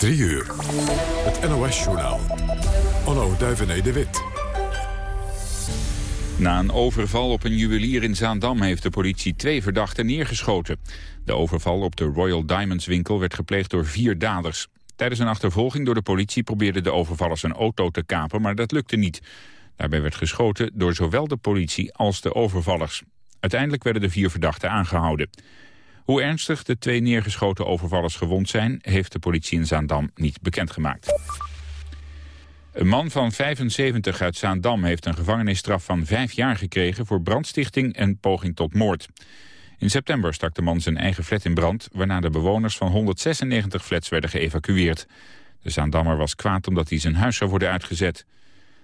3 uur. Het NOS-journaal. Onno Duivené de Wit. Na een overval op een juwelier in Zaandam heeft de politie twee verdachten neergeschoten. De overval op de Royal Diamonds winkel werd gepleegd door vier daders. Tijdens een achtervolging door de politie probeerden de overvallers een auto te kapen, maar dat lukte niet. Daarbij werd geschoten door zowel de politie als de overvallers. Uiteindelijk werden de vier verdachten aangehouden. Hoe ernstig de twee neergeschoten overvallers gewond zijn... heeft de politie in Zaandam niet bekendgemaakt. Een man van 75 uit Zaandam heeft een gevangenisstraf van vijf jaar gekregen... voor brandstichting en poging tot moord. In september stak de man zijn eigen flat in brand... waarna de bewoners van 196 flats werden geëvacueerd. De Zaandammer was kwaad omdat hij zijn huis zou worden uitgezet.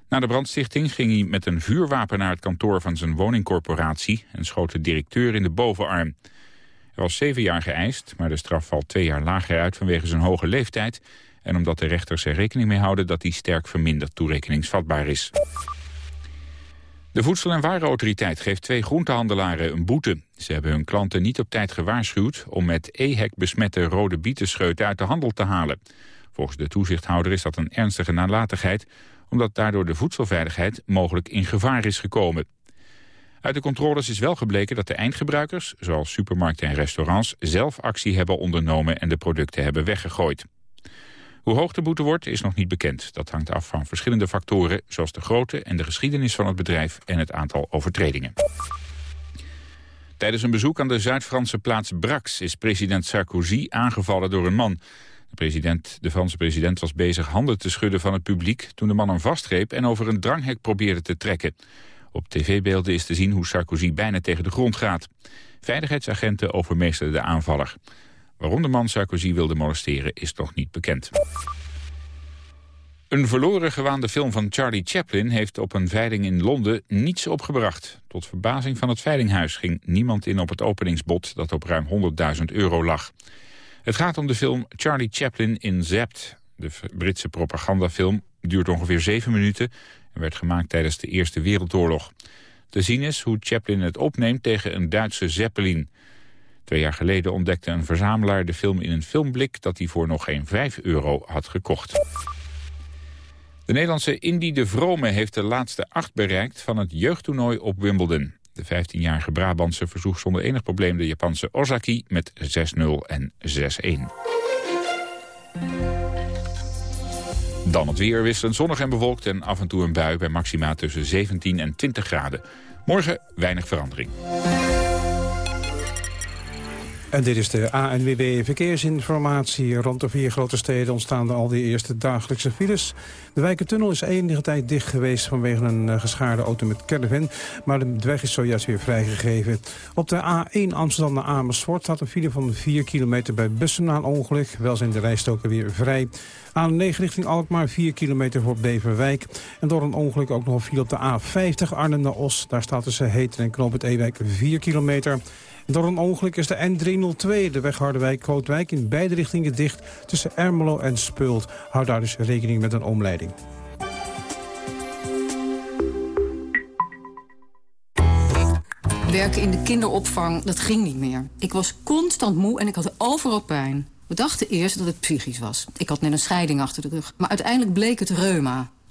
Na de brandstichting ging hij met een vuurwapen naar het kantoor van zijn woningcorporatie... en schoot de directeur in de bovenarm. Er was zeven jaar geëist, maar de straf valt twee jaar lager uit vanwege zijn hoge leeftijd... en omdat de rechters er rekening mee houden dat hij sterk verminderd toerekeningsvatbaar is. De Voedsel- en Warenautoriteit geeft twee groentehandelaren een boete. Ze hebben hun klanten niet op tijd gewaarschuwd om met EHEC besmette rode bietenscheuten uit de handel te halen. Volgens de toezichthouder is dat een ernstige nalatigheid, omdat daardoor de voedselveiligheid mogelijk in gevaar is gekomen. Uit de controles is wel gebleken dat de eindgebruikers, zoals supermarkten en restaurants, zelf actie hebben ondernomen en de producten hebben weggegooid. Hoe hoog de boete wordt is nog niet bekend. Dat hangt af van verschillende factoren, zoals de grootte en de geschiedenis van het bedrijf en het aantal overtredingen. Tijdens een bezoek aan de Zuid-Franse plaats Brax is president Sarkozy aangevallen door een man. De, president, de Franse president was bezig handen te schudden van het publiek toen de man hem vastgreep en over een dranghek probeerde te trekken. Op tv-beelden is te zien hoe Sarkozy bijna tegen de grond gaat. Veiligheidsagenten overmeesterden de aanvaller. Waarom de man Sarkozy wilde molesteren is nog niet bekend. Een verloren gewaande film van Charlie Chaplin heeft op een veiling in Londen niets opgebracht. Tot verbazing van het veilinghuis ging niemand in op het openingsbod dat op ruim 100.000 euro lag. Het gaat om de film Charlie Chaplin in Zapped. De Britse propagandafilm duurt ongeveer zeven minuten en werd gemaakt tijdens de Eerste Wereldoorlog. Te zien is hoe Chaplin het opneemt tegen een Duitse Zeppelin. Twee jaar geleden ontdekte een verzamelaar de film in een filmblik... dat hij voor nog geen 5 euro had gekocht. De Nederlandse Indy de Vrome heeft de laatste acht bereikt... van het jeugdtoernooi op Wimbledon. De 15-jarige Brabantse verzoeg zonder enig probleem de Japanse Ozaki met 6-0 en 6-1. Dan het weer wisselend zonnig en bewolkt en af en toe een bui bij maxima tussen 17 en 20 graden. Morgen weinig verandering. En dit is de ANWB Verkeersinformatie. Rond de vier grote steden ontstaan al die eerste dagelijkse files. De Wijkentunnel is enige tijd dicht geweest vanwege een uh, geschaarde auto met caravan. Maar de weg is zojuist weer vrijgegeven. Op de A1 Amsterdam naar Amersfoort staat een file van 4 kilometer bij bussen na een ongeluk. Wel zijn de rijstoken weer vrij. A9 richting Alkmaar, 4 kilometer voor Beverwijk. En door een ongeluk ook nog een file op de A50 Arnhem naar Os. Daar staat tussen Heten en Knoop het Ewijk 4 kilometer. Door een ongeluk is de N302, de weg Harderwijk-Kootwijk... in beide richtingen dicht tussen Ermelo en Speult. Houd daar dus rekening met een omleiding. Werken in de kinderopvang, dat ging niet meer. Ik was constant moe en ik had overal pijn. We dachten eerst dat het psychisch was. Ik had net een scheiding achter de rug. Maar uiteindelijk bleek het reuma.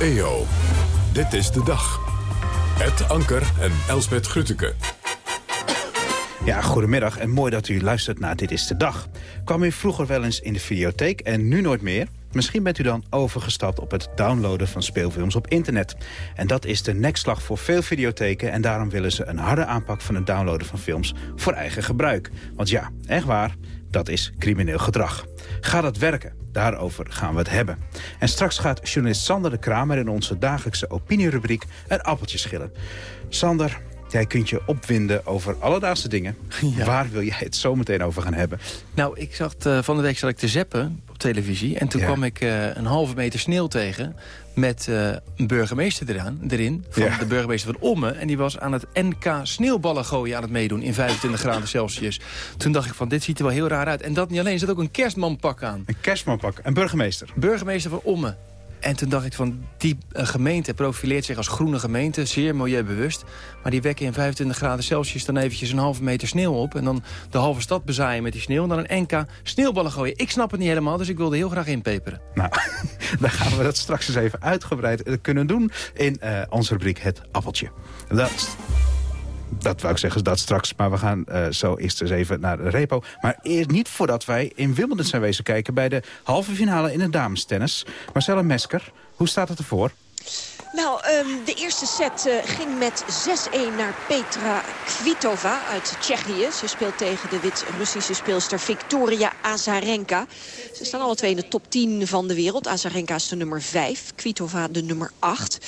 EO, dit is de dag. Het Anker en Elsbet Grütke. Ja, goedemiddag en mooi dat u luistert naar Dit is de Dag. Kwam u vroeger wel eens in de videotheek en nu nooit meer? Misschien bent u dan overgestapt op het downloaden van speelfilms op internet. En dat is de nekslag voor veel videotheken... en daarom willen ze een harde aanpak van het downloaden van films voor eigen gebruik. Want ja, echt waar, dat is crimineel gedrag. Gaat dat werken? Daarover gaan we het hebben. En straks gaat journalist Sander de Kramer in onze dagelijkse opinierubriek een appeltje schillen. Sander, Jij kunt je opwinden over alledaagse dingen. Waar wil jij het zo meteen over gaan hebben? Nou, ik zag uh, van de week zat ik te zeppen op televisie. En toen kwam ik uh, een halve meter sneeuw tegen met uh, een burgemeester eraan, erin. Van de burgemeester van Omme. En die was aan het NK sneeuwballen gooien aan het meedoen in 25 graden Celsius. Toen dacht ik van, dit ziet er wel heel raar uit. En dat niet alleen, er zat ook een kerstmanpak aan. Een kerstmanpak, een burgemeester? Burgemeester van Omme. En toen dacht ik van, die uh, gemeente profileert zich als groene gemeente, zeer milieubewust. Maar die wekken in 25 graden Celsius dan eventjes een halve meter sneeuw op. En dan de halve stad bezaaien met die sneeuw. En dan een NK sneeuwballen gooien. Ik snap het niet helemaal, dus ik wilde heel graag inpeperen. Nou, dan gaan we dat straks eens even uitgebreid kunnen doen in uh, onze rubriek Het Appeltje. Dat dat wou ik zeggen, dat straks. Maar we gaan uh, zo eerst eens even naar de repo. Maar eerst niet voordat wij in Wimbledon zijn wezen kijken... bij de halve finale in het damestennis. Marcella Mesker, hoe staat het ervoor? Nou, um, de eerste set uh, ging met 6-1 naar Petra Kvitova uit Tsjechië. Ze speelt tegen de Wit-Russische speelster Victoria Azarenka. Ze staan alle twee in de top 10 van de wereld. Azarenka is de nummer 5, Kvitova de nummer 8.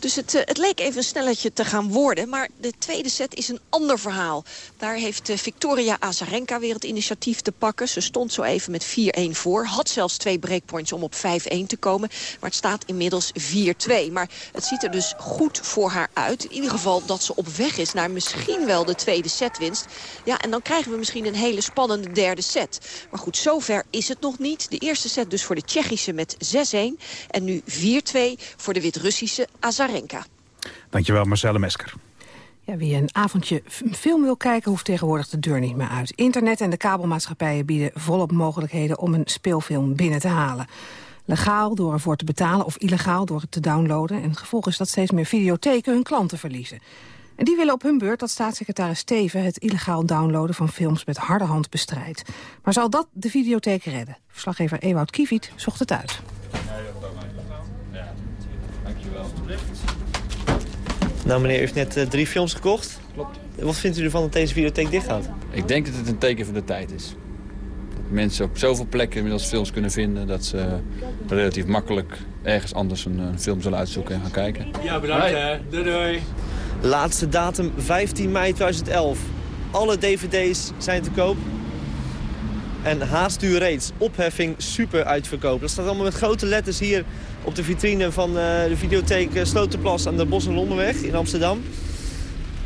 Dus het, uh, het leek even een snelletje te gaan worden. Maar de tweede set is een ander verhaal. Daar heeft uh, Victoria Azarenka weer het initiatief te pakken. Ze stond zo even met 4-1 voor. Had zelfs twee breakpoints om op 5-1 te komen. Maar het staat inmiddels 4-2. Maar het ziet er dus goed voor haar uit. In ieder geval dat ze op weg is naar misschien wel de tweede setwinst. Ja, en dan krijgen we misschien een hele spannende derde set. Maar goed, zover is het nog niet. De eerste set dus voor de Tsjechische met 6-1. En nu 4-2 voor de Wit-Russische Azarenka. Dankjewel Marcelle Mesker. Ja, wie een avondje film wil kijken, hoeft tegenwoordig de deur niet meer uit. Internet en de kabelmaatschappijen bieden volop mogelijkheden om een speelfilm binnen te halen. Legaal door ervoor te betalen of illegaal door het te downloaden. En het gevolg is dat steeds meer videotheken hun klanten verliezen. En die willen op hun beurt dat staatssecretaris Steven... het illegaal downloaden van films met harde hand bestrijdt. Maar zal dat de videotheek redden? Verslaggever Ewout Kieviet zocht het uit. Nou meneer, u heeft net uh, drie films gekocht. Klopt. Wat vindt u ervan dat deze videotheek dicht gaat? Ik denk dat het een teken van de tijd is mensen op zoveel plekken inmiddels films kunnen vinden... dat ze relatief makkelijk ergens anders een, een film zullen uitzoeken en gaan kijken. Ja, bedankt hè. Doei doei. Laatste datum 15 mei 2011. Alle dvd's zijn te koop. En haast u reeds. Opheffing super uitverkoop. Dat staat allemaal met grote letters hier op de vitrine van uh, de videotheek Slotenplas aan de Bos- en Londenweg in Amsterdam.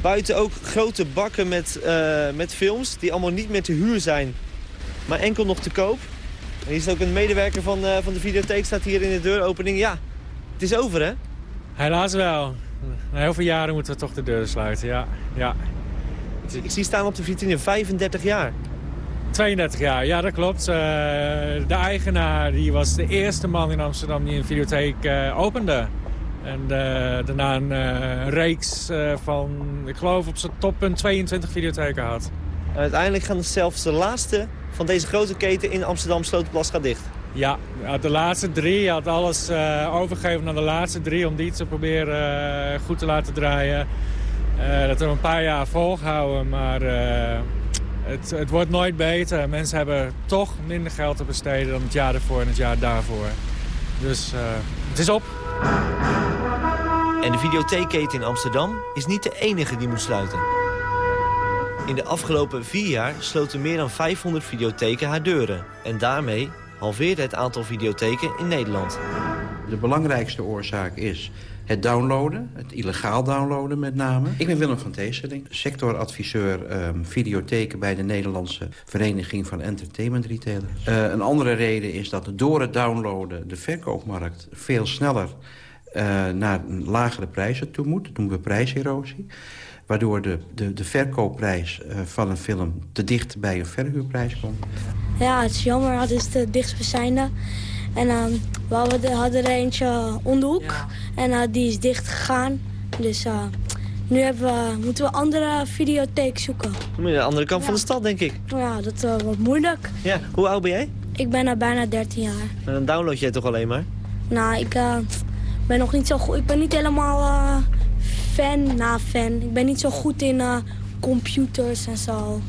Buiten ook grote bakken met, uh, met films die allemaal niet meer te huur zijn maar enkel nog te koop. En hier is ook een medewerker van, uh, van de videotheek, staat hier in de deuropening. Ja, het is over hè? Helaas wel. Na heel veel jaren moeten we toch de deuren sluiten, ja. ja. Ik zie staan op de vitrine 35 jaar. 32 jaar, ja dat klopt. Uh, de eigenaar die was de eerste man in Amsterdam die een videotheek uh, opende. En daarna een reeks van, ik geloof op zijn toppunt 22 videotheken had. En uiteindelijk gaan zelfs de laatste van deze grote keten in Amsterdam Slotenplas gaat dicht. Ja, de laatste drie. Je had alles uh, overgegeven naar de laatste drie... om die te proberen uh, goed te laten draaien. Uh, dat we een paar jaar volhouden, maar het, het, wordt nooit beter. Mensen hebben toch minder geld te besteden dan het jaar ervoor en het jaar daarvoor. Dus het is op. En de videotheekketen in Amsterdam is niet de enige die moet sluiten. In de afgelopen vier jaar sloten meer dan 500 videotheken haar deuren. En daarmee halveerde het aantal videotheken in Nederland. De belangrijkste oorzaak is het downloaden, het illegaal downloaden met name. Ik ben Willem van Teeseling, sectoradviseur um, videotheken... bij de Nederlandse Vereniging van Entertainment Retailers. Uh, een andere reden is dat door het downloaden de verkoopmarkt veel sneller... Uh, naar lagere prijzen toe moet. Dat doen we prijserosie waardoor de, de, de verkoopprijs uh, van een film te dicht bij een verhuurprijs komt. Ja, het is jammer. Het is de dichtstbijzijnde. En uh, we hadden, er eentje om de hoek. Ja. En uh, die is dicht gegaan. Dus nu hebben we, moeten we een andere videotheek zoeken. De andere kant ja. van de stad, denk ik. Ja, dat wordt moeilijk. Ja, hoe oud ben jij? Ik ben bijna 13 jaar. En dan download jij toch alleen maar? Nou, ik uh, ben nog niet zo goed. Ik ben niet helemaal uh, fan na fan. Ik ben niet zo goed in uh, computers en zo.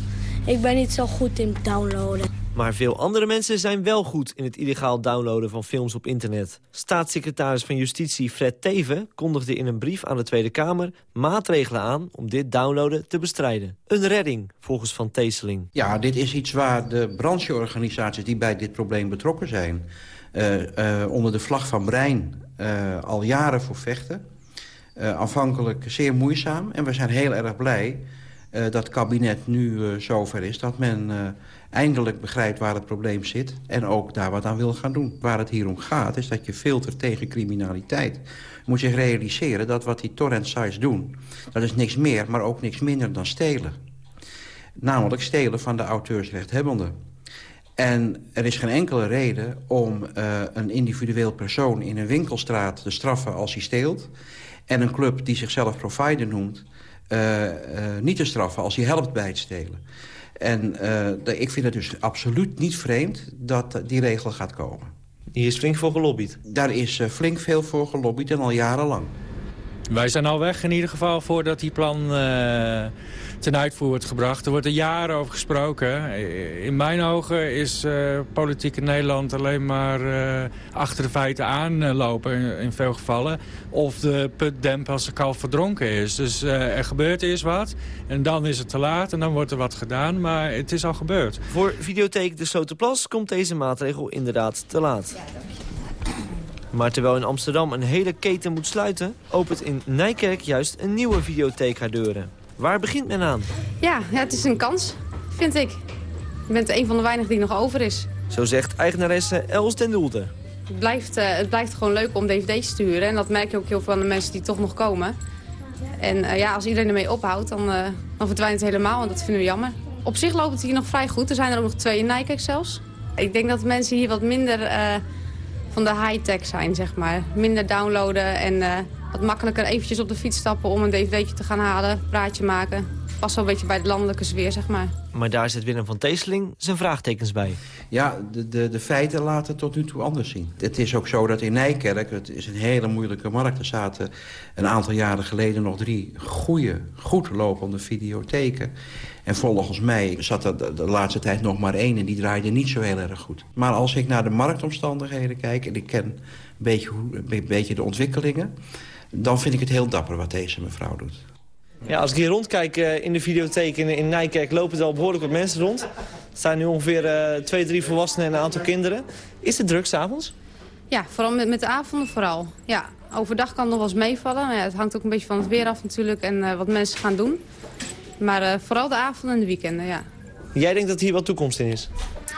Ik ben niet zo goed in downloaden. Maar veel andere mensen zijn wel goed in het illegaal downloaden van films op internet. Staatssecretaris van Justitie Fred Teven kondigde in een brief aan de Tweede Kamer maatregelen aan om dit downloaden te bestrijden. Een redding, volgens Van Teeseling. Ja, dit is iets waar de brancheorganisaties die bij dit probleem betrokken zijn... Uh, uh, onder de vlag van Brein uh, al jaren voor vechten. Aanvankelijk zeer moeizaam en we zijn heel erg blij dat het kabinet nu zover is... dat men eindelijk begrijpt waar het probleem zit... en ook daar wat aan wil gaan doen. Waar het hier om gaat is dat je filtert tegen criminaliteit. Je moet zich realiseren dat wat die torrent sites doen... dat is niks meer, maar ook niks minder dan stelen. Namelijk stelen van de auteursrechthebbenden. En er is geen enkele reden om uh, een individueel persoon in een winkelstraat te straffen als hij steelt... en een club die zichzelf provider noemt, uh, uh, niet te straffen als hij helpt bij het stelen. En uh, ik vind het dus absoluut niet vreemd dat die regel gaat komen. Hier is flink voor gelobbyd? Daar is flink veel voor gelobbyd en al jarenlang. Wij zijn al weg in ieder geval voordat die plan uh, ten uitvoer wordt gebracht. Er wordt er jaren over gesproken. In mijn ogen is uh, politiek in Nederland alleen maar uh, achter de feiten aanlopen in, in, veel gevallen. Of de put dempen als de kalf verdronken is. Dus er gebeurt eerst wat en dan is het te laat en dan wordt er wat gedaan. Maar het is al gebeurd. Voor Videotheek de Slotenplas komt deze maatregel inderdaad te laat. Maar terwijl in Amsterdam een hele keten moet sluiten... opent in Nijkerk juist een nieuwe videotheek haar deuren. Waar begint men aan? Ja, het is een kans, vind ik. Je bent een van de weinigen die nog over is. Zo zegt eigenaresse Els den Doelde. Het blijft, uh, het blijft gewoon leuk om dvd's te sturen. En dat merk je ook heel veel aan de mensen die toch nog komen. En uh, ja, als iedereen ermee ophoudt, dan, uh, dan verdwijnt het helemaal. En dat vinden we jammer. Op zich loopt het hier nog vrij goed. Er zijn er ook nog twee in Nijkerk zelfs. Ik denk dat mensen hier wat minder van de high-tech zijn, zeg maar. Minder downloaden en uh, wat makkelijker eventjes op de fiets stappen om een dvd'tje te gaan halen, praatje maken. Past wel een beetje bij de landelijke sfeer, zeg maar. Maar daar zit Willem van Teeseling zijn vraagtekens bij. Ja, de, de, de feiten laten tot nu toe anders zien. Het is ook zo dat in Nijkerk, het is een hele moeilijke markt... er zaten een aantal jaren geleden nog drie goede, goed lopende videotheken. En volgens mij zat er de, de, laatste tijd nog maar één... en die draaide niet zo heel erg goed. Maar als ik naar de marktomstandigheden kijk... en ik ken een beetje, een beetje de ontwikkelingen... dan vind ik het heel dapper wat deze mevrouw doet. Ja, als ik hier rondkijk uh, in de videotheek in, in Nijkerk... lopen er al behoorlijk wat mensen rond. Er staan nu ongeveer uh, twee, drie volwassenen en een aantal kinderen. Is het druk s'avonds? Ja, vooral met, met de avonden vooral. Ja, overdag kan het nog wel eens meevallen. Maar ja, het hangt ook een beetje van het weer af natuurlijk en uh, wat mensen gaan doen. Maar uh, vooral de avonden en de weekenden, ja. Jij denkt dat hier wat toekomst in is?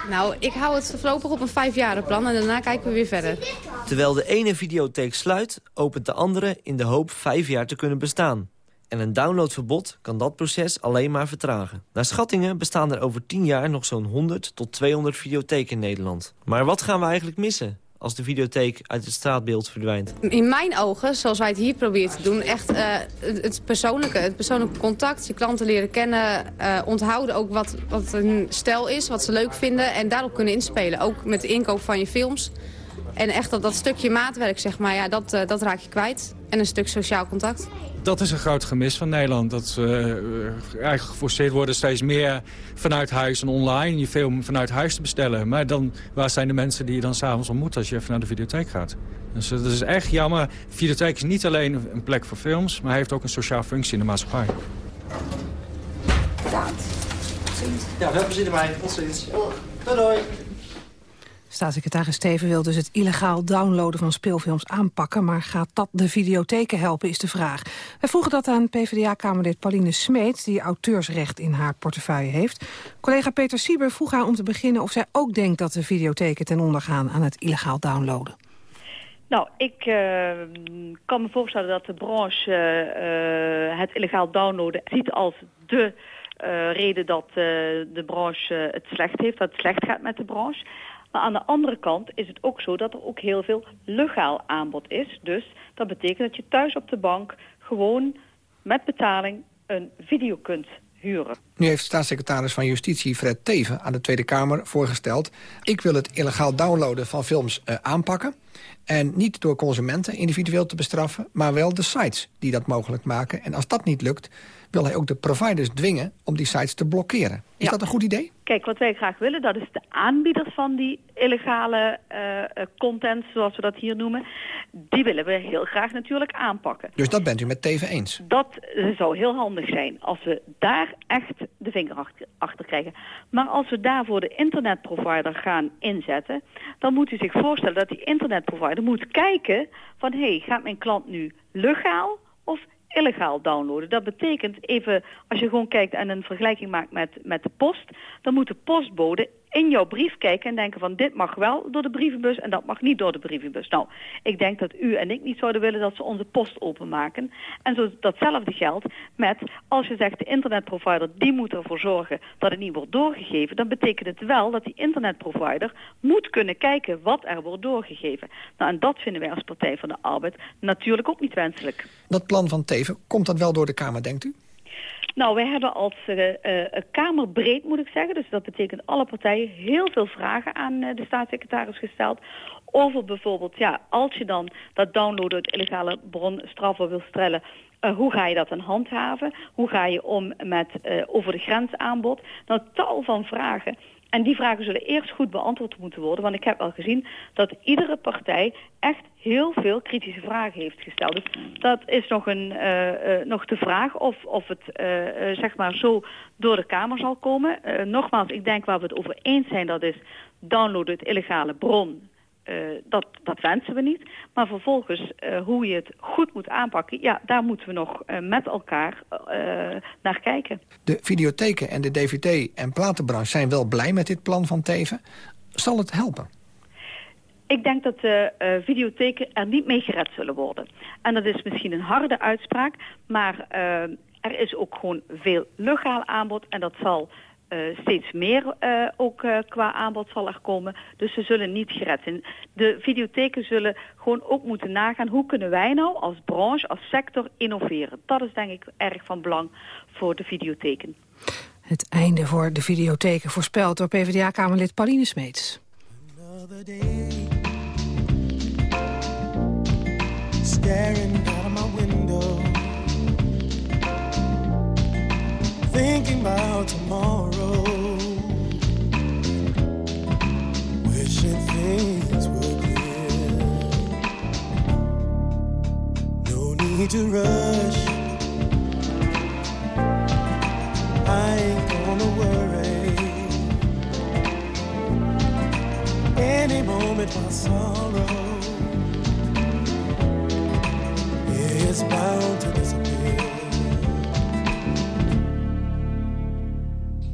Nou, ik hou het voorlopig op een vijfjarenplan en daarna kijken we weer verder. Terwijl de ene videotheek sluit, opent de andere in de hoop vijf jaar te kunnen bestaan. En een downloadverbod kan dat proces alleen maar vertragen. Naar schattingen bestaan er over 10 jaar nog zo'n 100 tot 200 videotheken in Nederland. Maar wat gaan we eigenlijk missen? als de videotheek uit het straatbeeld verdwijnt? In mijn ogen, zoals wij het hier proberen te doen, echt uh, het persoonlijke. Het persoonlijke contact, je klanten leren kennen, uh, onthouden ook wat, wat een stijl is, wat ze leuk vinden en daarop kunnen inspelen. Ook met de inkoop van je films. En echt dat, dat stukje maatwerk, zeg maar, ja, dat, uh, dat raak je kwijt. En een stuk sociaal contact. Dat is een groot gemis van Nederland. Dat we uh, eigenlijk geforceerd worden steeds meer vanuit huis en online. Je film vanuit huis te bestellen. Maar dan, waar zijn de mensen die je dan s'avonds ontmoet als je even naar de videotheek gaat? Dus dat is echt jammer. De videotheek is niet alleen een plek voor films, maar heeft ook een sociaal functie in de maatschappij. Ja, veel plezier erbij. Tot ziens. Doei doei. Staatssecretaris Steven wil dus het illegaal downloaden van speelfilms aanpakken... maar gaat dat de videotheken helpen, is de vraag. Wij vroegen dat aan PvdA-kamerlid Pauline Smeets... die auteursrecht in haar portefeuille heeft. Collega Peter Sieber vroeg haar om te beginnen... of zij ook denkt dat de videotheken ten onder gaan aan het illegaal downloaden. Nou, ik uh, kan me voorstellen dat de branche uh, het illegaal downloaden ziet als de reden dat de branche het slecht heeft, dat het slecht gaat met de branche. Maar aan de andere kant is het ook zo dat er ook heel veel legaal aanbod is. Dus dat betekent dat je thuis op de bank gewoon met betaling een video kunt huren. Nu heeft staatssecretaris van Justitie Fred Teven aan de Tweede Kamer voorgesteld... ik wil het illegaal downloaden van films uh, aanpakken. En niet door consumenten individueel te bestraffen... maar wel de sites die dat mogelijk maken. En als dat niet lukt, wil hij ook de providers dwingen om die sites te blokkeren. Is dat een goed idee? Kijk, wat wij graag willen, dat is de aanbieders van die illegale uh, content, zoals we dat hier noemen. Die willen we heel graag natuurlijk aanpakken. Dus dat bent u met Teven eens? Dat zou heel handig zijn als we daar echt de vinger achter, achter krijgen. Maar als we daarvoor de internetprovider gaan inzetten... dan moet u zich voorstellen dat die internetprovider moet kijken van... hé, hey, gaat mijn klant nu legaal of illegaal downloaden. Dat betekent even, als je gewoon kijkt en een vergelijking maakt met, met de post... dan moet de postbode in jouw brief kijken en denken van dit mag wel door de brievenbus en dat mag niet door de brievenbus. Nou, ik denk dat u en ik niet zouden willen dat ze onze post openmaken. En zo datzelfde geldt met als je zegt de internetprovider die moet ervoor zorgen dat het niet wordt doorgegeven, dan betekent het wel dat die internetprovider moet kunnen kijken wat er wordt doorgegeven. Nou, en dat vinden wij als Partij van de Arbeid natuurlijk ook niet wenselijk. Dat plan van Teven, komt dat wel door de Kamer, denkt u? Nou, wij hebben als uh, uh, Kamerbreed, moet ik zeggen, dus dat betekent alle partijen, heel veel vragen aan uh, de staatssecretaris gesteld. Over bijvoorbeeld, ja, als je dan dat downloaden het illegale bronstraffen wil stellen, hoe ga je dat dan handhaven? Hoe ga je om met over de grens aanbod? Nou, tal van vragen. En die vragen zullen eerst goed beantwoord moeten worden. Want ik heb al gezien dat iedere partij echt heel veel kritische vragen heeft gesteld. Dus dat is nog, een, uh, uh, nog de vraag of, of het uh, zeg maar zo door de Kamer zal komen. nogmaals, ik denk waar we het over eens zijn, dat is downloaden het illegale bron uh, dat, dat wensen we niet. Maar vervolgens, uh, hoe je het goed moet aanpakken... ja, daar moeten we nog uh, met elkaar naar kijken. De videotheken en de dvd- en platenbranche zijn wel blij met dit plan van Teven. Zal het helpen? Ik denk dat de videotheken er niet mee gered zullen worden. En dat is misschien een harde uitspraak, maar er is ook gewoon veel legaal aanbod en dat zal uh, steeds meer uh, ook uh, qua aanbod zal er komen. Dus ze zullen niet gered zijn. De videotheken zullen gewoon ook moeten nagaan... hoe kunnen wij nou als branche, als sector innoveren. Dat is denk ik erg van belang voor de videotheken. Het einde voor de videotheken voorspeld door PvdA-kamerlid Pauline Smeets. Staring out of my window Thinking about tomorrow things were clear No need to rush. I ain't gonna worry. Any moment my sorrow Is bound to disappear.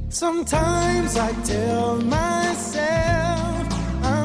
Sometimes I tell myself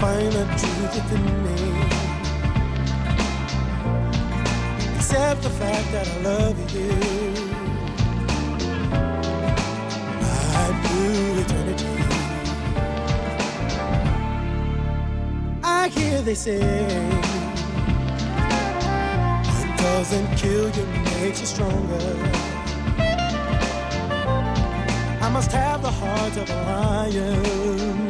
find the truth within me. Accept the fact that I love you. Right through eternity. I hear they say what doesn't kill you makes you stronger. I must have the heart of a lion,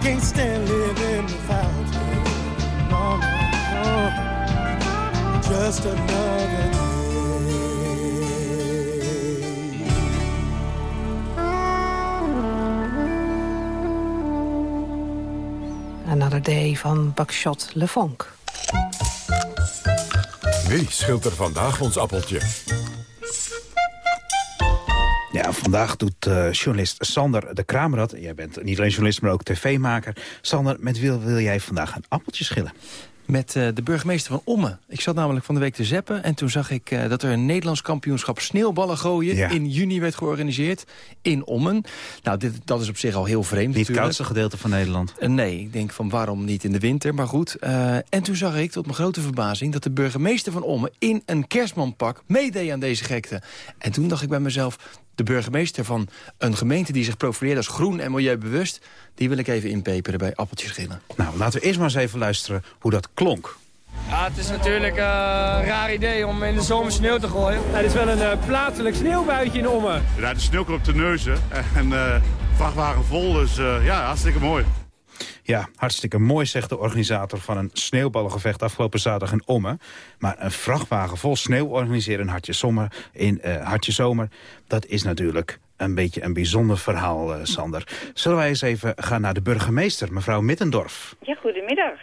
Can't stand living without you. No, no, no. Just another day. Another Day van Bakshot Lefонk. Wie scheelt er vandaag ons appeltje? Ja, vandaag doet uh, journalist Sander de Kramer dat. Jij bent niet alleen journalist, maar ook tv-maker. Sander, met wie wil jij vandaag een appeltje schillen? Met uh, de burgemeester van Ommen. Ik zat namelijk van de week te zeppen en toen zag ik uh, dat er een Nederlands kampioenschap sneeuwballen gooien Ja. in juni werd georganiseerd in Ommen. Nou, dit, dat is op zich al heel vreemd Niet het koudste gedeelte van Nederland. Eh, nee, ik denk van waarom niet in de winter, maar goed. Eh, en toen zag ik, tot mijn grote verbazing... dat de burgemeester van Ommen in een kerstmanpak meedeed aan deze gekte. En toen dacht ik bij mezelf... de burgemeester van een gemeente die zich profileert als groen en milieubewust... die wil ik even inpeperen bij appeltjes schillen. Nou, laten we eerst maar eens even luisteren hoe dat klonk. Ja, het is natuurlijk eh, een raar idee om in de zomer sneeuw te gooien. Het is wel een eh, plaatselijk sneeuwbuitje in Ommen. Ja, de sneeuw komt op de neuzen en eh vrachtwagen vol, dus eh, ja, hartstikke mooi. Ja, hartstikke mooi, zegt de organisator van een sneeuwballengevecht afgelopen zaterdag in Ommen. Maar een vrachtwagen vol sneeuw organiseren in Hartje Zomer, in eh, Hartje Zomer, dat is natuurlijk een beetje een bijzonder verhaal, eh, Sander. Zullen wij eens even gaan naar de burgemeester, mevrouw Mittendorf. Ja, goedemiddag.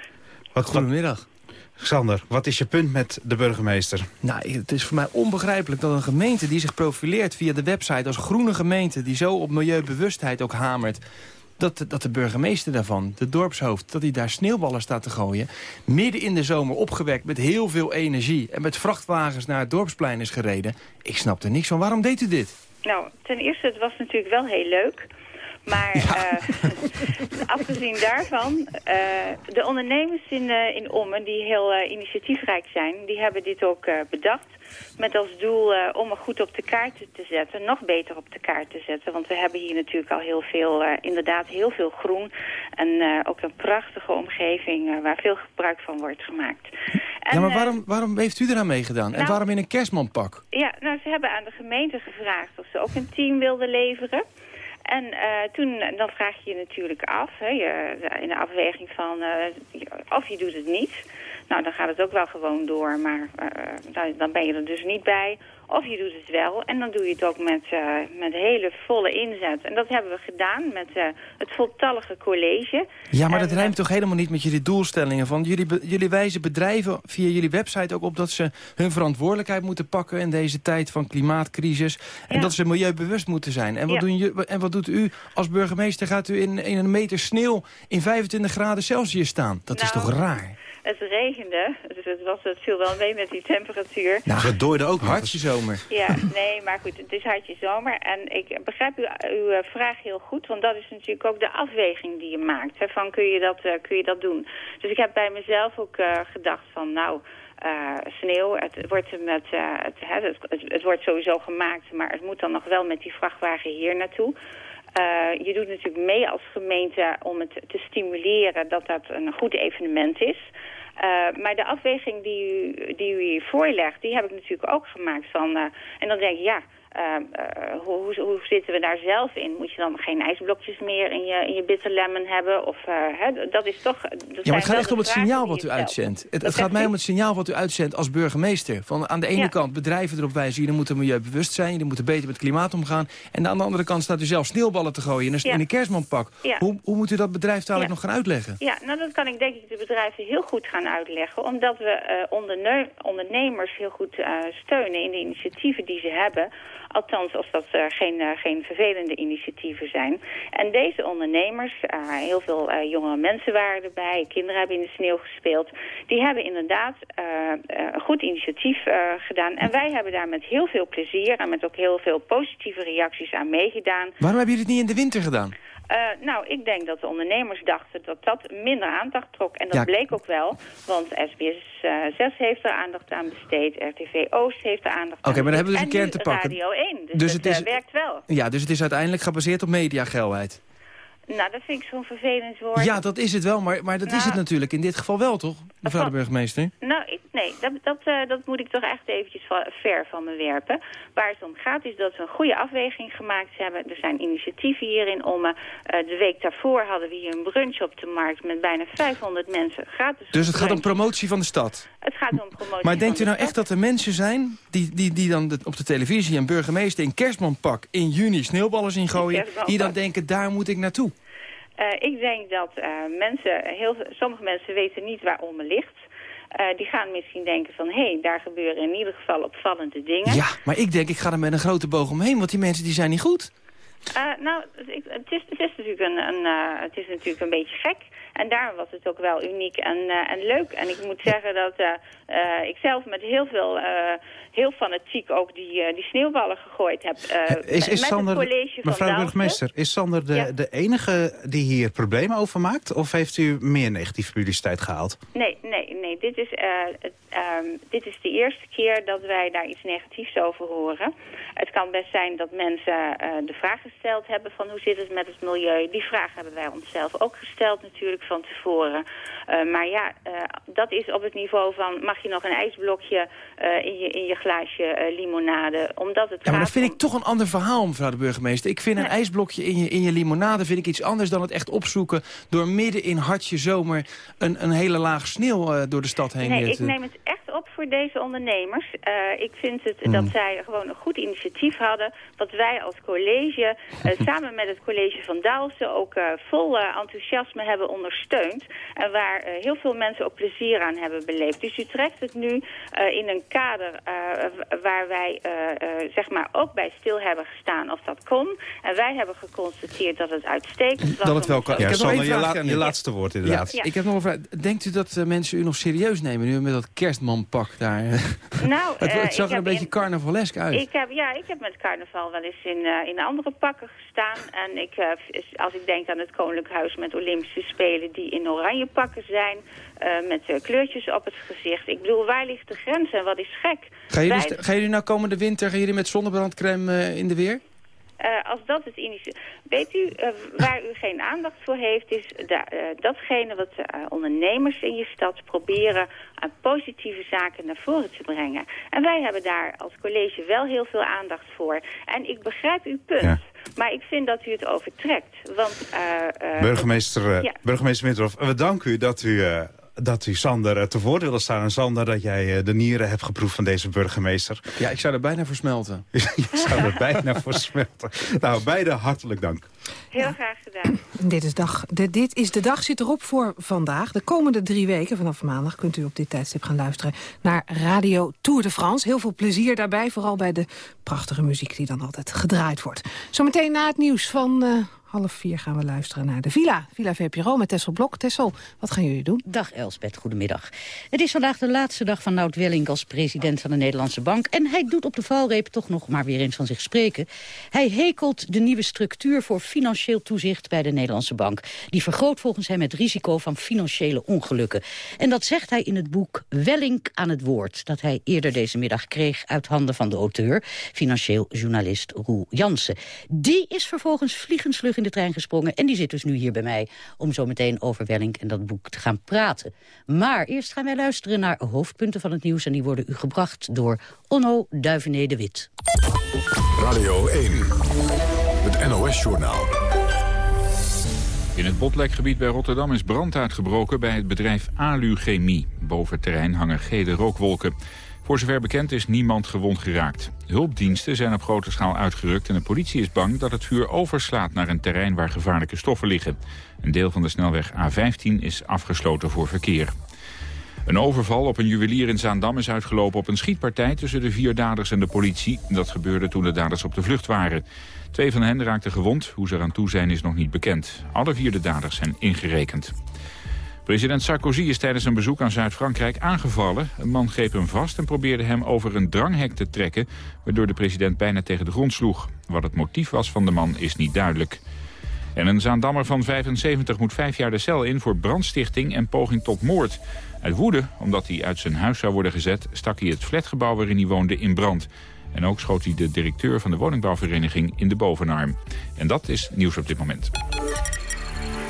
Wat, Goedemiddag. Sander, wat is je punt met de burgemeester? Nou, het is voor mij onbegrijpelijk dat een gemeente die zich profileert via de website als groene gemeente... die zo op milieubewustheid ook hamert... Dat, dat de burgemeester daarvan, de dorpshoofd, dat hij daar sneeuwballen staat te gooien... midden in de zomer opgewekt met heel veel energie... en met vrachtwagens naar het dorpsplein is gereden. Ik snap er niks van. Waarom deed u dit? Nou, ten eerste, het was natuurlijk wel heel leuk. Maar eh, afgezien daarvan, eh, de ondernemers in, eh, in Ommen, die heel initiatiefrijk zijn, die hebben dit ook bedacht. Met als doel eh, om er goed op de kaart te zetten, nog beter op de kaart te zetten. Want we hebben hier natuurlijk al heel veel, inderdaad heel veel groen. En ook een prachtige omgeving waar veel gebruik van wordt gemaakt. ja, maar waarom, waarom heeft u eraan meegedaan? en nou- waarom in een kerstmanpak? Ja, nou, ze hebben aan de gemeente gevraagd of ze ook een team wilden leveren. En eh, toen, dan vraag je je natuurlijk af, hè, je, in de afweging van eh, of je doet het niet. Nou, dan gaat het ook wel gewoon door, maar eh, dan, ben je er dus niet bij. Of je doet het wel en dan doe je het ook met, eh, met hele volle inzet. En dat hebben we gedaan met eh, het voltallige college. Ja, maar En, dat rijmt toch helemaal niet met jullie doelstellingen? Van jullie, jullie wijzen bedrijven via jullie website ook op dat ze hun verantwoordelijkheid moeten pakken... in deze tijd van klimaatcrisis. En dat ze milieubewust moeten zijn. En wat, Ja. doen je, en wat doet u als burgemeester? Gaat u in, in een meter sneeuw in 25 graden Celsius staan? Dat is Nou, toch raar? Het regende, dus het, was, het viel wel mee met die temperatuur. Nou, het dooide ook Hartje zomer. Ja, nee, maar goed, het is hartje zomer. En ik begrijp uw, uw eh, vraag heel goed, want dat is natuurlijk ook de afweging die je maakt. Hè, van kun je, dat, eh, kun je dat doen? Dus ik heb bij mezelf ook eh, gedacht van, nou, eh, sneeuw, het wordt, met, eh, het, hè, het, het, het wordt sowieso gemaakt, maar het moet dan nog wel met die vrachtwagen hier naartoe. Eh, je doet natuurlijk mee als gemeente om het te stimuleren dat dat een goed evenement is. Eh, maar de afweging die u, die u voorlegt, die heb ik natuurlijk ook gemaakt. Van, en dan denk je, ja, hoe, hoe, hoe zitten we daar zelf in? Moet je dan geen ijsblokjes meer in je, in je bitter lemon hebben? Of, eh, hè, dat is toch... dat Ja, maar het gaat echt om het signaal wat u uitzendt. Het, gaat mij om het signaal wat u uitzendt als burgemeester. Van aan de ene Ja. kant bedrijven erop wijzen... jullie moeten milieubewust zijn, jullie moeten beter met het klimaat omgaan. En aan de andere kant staat u zelf sneeuwballen te gooien in een, Ja. in een kerstmanpak. Ja. Hoe, hoe moet u dat bedrijf dadelijk nog gaan uitleggen? Ja, nou dat kan ik denk ik de bedrijven heel goed gaan uitleggen. Omdat we eh, onderne- ondernemers heel goed eh, steunen in de initiatieven die ze hebben. Althans, als dat geen, eh, geen vervelende initiatieven zijn. En deze ondernemers, eh, heel veel eh, jonge mensen waren erbij, kinderen hebben in de sneeuw gespeeld. Die hebben inderdaad een goed initiatief gedaan. En wij hebben daar met heel veel plezier en met ook heel veel positieve reacties aan meegedaan. Waarom hebben jullie het niet in de winter gedaan? Eh, nou, ik denk dat de ondernemers dachten dat dat minder aandacht trok. En dat Ja. bleek ook wel, want SBS eh 6 heeft er aandacht aan besteed. RTV Oost heeft er aandacht Oké, aan maar dan hebben we dus een kern te pakken. Radio 1, dus, Dus het, het is- eh, werkt wel. Ja, dus het is uiteindelijk gebaseerd op mediageilheid. Nou, dat vind ik zo'n vervelend woord. Ja, dat is het wel, maar, maar dat is Nou. het natuurlijk in dit geval wel, toch, mevrouw de burgemeester? Nou, ik, nee, dat, dat, eh, dat moet ik toch echt eventjes va- ver van me werpen. Waar het om gaat is dat we een goede afweging gemaakt hebben. Er zijn initiatieven hier in Ommen. Eh, de week daarvoor hadden we hier een brunch op de markt met bijna 500 mensen. Gratis Dus het gaat om promotie van de stad. Het gaat om promotie Maar denkt u de nou echt dat er mensen zijn die, die, die dan de- op de televisie een burgemeester in kerstmanpak in juni sneeuwballen zien gooien, die dan denken, daar moet ik naartoe? Eh, ik denk dat eh, mensen, heel, sommige mensen weten niet waar Ommen ligt. Eh, die gaan misschien denken van, hé, hey, daar gebeuren in ieder geval opvallende dingen. Ja, maar ik denk, ik ga er met een grote boog omheen, want die mensen die zijn niet goed. Nou, het, is, het, is natuurlijk een, een, het is natuurlijk een beetje gek. En daarom was het ook wel uniek en, eh, en leuk. En ik moet zeggen dat eh, eh, ik zelf met heel veel, heel fanatiek ook die, die sneeuwballen gegooid heb. Is, is met Sander, het college van mevrouw burgemeester, is Sander de, Ja. de enige die hier problemen over maakt? Of heeft u meer negatieve publiciteit gehaald? Nee, nee, nee. Dit is, eh, het, ehm, dit is de eerste keer dat wij daar iets negatiefs over horen. Het kan best zijn dat mensen de vraag gesteld hebben van hoe zit het met het milieu. Die vraag hebben wij onszelf ook gesteld natuurlijk van tevoren. Eh, maar ja, eh, dat is op het niveau van mag je nog een ijsblokje eh, in, je, in je glaasje limonade. Omdat het Ja, maar dat vind ik toch een ander verhaal, mevrouw de burgemeester. Ik vind een ijsblokje in je, in je limonade vind ik iets anders dan het echt opzoeken... door midden in hartje zomer een, een hele laag sneeuw door de stad heen Nee, ik neem het echt op voor deze ondernemers. Eh, ik vind het Hmm. dat zij gewoon een goed initiatief hadden. Wat wij als college, eh, samen met het college van Daalsen... ook eh, vol enthousiasme hebben ondersteund. En waar eh, heel veel mensen ook plezier aan hebben beleefd. Dus u trekt het nu eh, in een kader eh, waar wij eh, eh, zeg maar ook bij stil hebben gestaan of dat kon. En wij hebben geconstateerd dat het uitstekend was. Dat het wel kan. aan u. je laatste woord inderdaad. Ja. Ik heb nog een vraag. Denkt u dat mensen u nog serieus nemen nu met dat kerstmanpak daar? Nou, het, eh, het zag er een beetje in- carnavalesk uit. Ik heb, ja, ik heb met carnaval wel eens in, eh, in andere pakken gestaan. En ik, eh, als ik denk aan het Koninklijk Huis met Olympische Spelen... die in oranje pakken zijn, met kleurtjes op het gezicht. Ik bedoel, waar ligt de grens en wat is gek? Gaan jullie, gaan jullie nou komende winter gaan jullie met zonnebrandcrème in de weer? Eh, als dat het initiatief... Weet u, eh, waar u geen aandacht voor heeft... is da- eh, datgene wat ondernemers in je stad proberen... aan positieve zaken naar voren te brengen. En wij hebben daar als college wel heel veel aandacht voor. En ik begrijp uw punt. Ja. Maar ik vind dat u het overtrekt. Want... Burgemeester, ja. burgemeester we danken u dat u, dat u Sander eh, te woord wilde staan. En Sander, dat jij eh, de nieren hebt geproefd van deze burgemeester. Ja, ik zou er bijna voor smelten. Je zou er bijna voor smelten. Nou, beide hartelijk dank. Heel graag gedaan. Dit is, dag, de, dit is de dag zit erop voor vandaag. De komende drie weken, vanaf maandag, kunt u op dit tijdstip gaan luisteren naar Radio Tour de France. Heel veel plezier daarbij, vooral bij de prachtige muziek die dan altijd gedraaid wordt. Zometeen na het nieuws van eh, half vier gaan we luisteren naar de Villa. Villa VPRO met Tessel Blok. Tessel, wat gaan jullie doen? Dag Elspet, goedemiddag. Het is vandaag de laatste dag van Nout Welling als president van de Nederlandse Bank. En hij doet op de valreep toch nog maar weer eens van zich spreken. Hij hekelt de nieuwe structuur voor financieel toezicht bij de Nederlandse Bank. Die vergroot volgens hem het risico van financiële ongelukken. En dat zegt hij in het boek Welling aan het woord... dat hij eerder deze middag kreeg uit handen van de auteur... financieel journalist Roel Jansen. Die is vervolgens vliegensvlug in de trein gesprongen... en die zit dus nu hier bij mij om zo meteen over Welling en dat boek te gaan praten. Maar eerst gaan wij luisteren naar hoofdpunten van het nieuws... en die worden u gebracht door Onno Duivené de Wit. Radio 1, het NOS-journaal. In het Botlekgebied bij Rotterdam is brand uitgebroken bij het bedrijf Alu Chemie. Boven het terrein hangen gele rookwolken. Voor zover bekend is niemand gewond geraakt. Hulpdiensten zijn op grote schaal uitgerukt en de politie is bang dat het vuur overslaat naar een terrein waar gevaarlijke stoffen liggen. Een deel van de snelweg A15 is afgesloten voor verkeer. Een overval op een juwelier in Zaandam is uitgelopen op een schietpartij tussen de vier daders en de politie. Dat gebeurde toen de daders op de vlucht waren. Twee van hen raakten gewond. Hoe ze eraan toe zijn is nog niet bekend. Alle vier de daders zijn ingerekend. President Sarkozy is tijdens een bezoek aan Zuid-Frankrijk aangevallen. Een man greep hem vast en probeerde hem over een dranghek te trekken... waardoor de president bijna tegen de grond sloeg. Wat het motief was van de man is niet duidelijk. En een Zaandammer van 75 moet vijf jaar de cel in voor brandstichting en poging tot moord. Uit woede, omdat hij uit zijn huis zou worden gezet, stak hij het flatgebouw waarin hij woonde in brand. En ook schoot hij de directeur van de woningbouwvereniging in de bovenarm. En dat is nieuws op dit moment.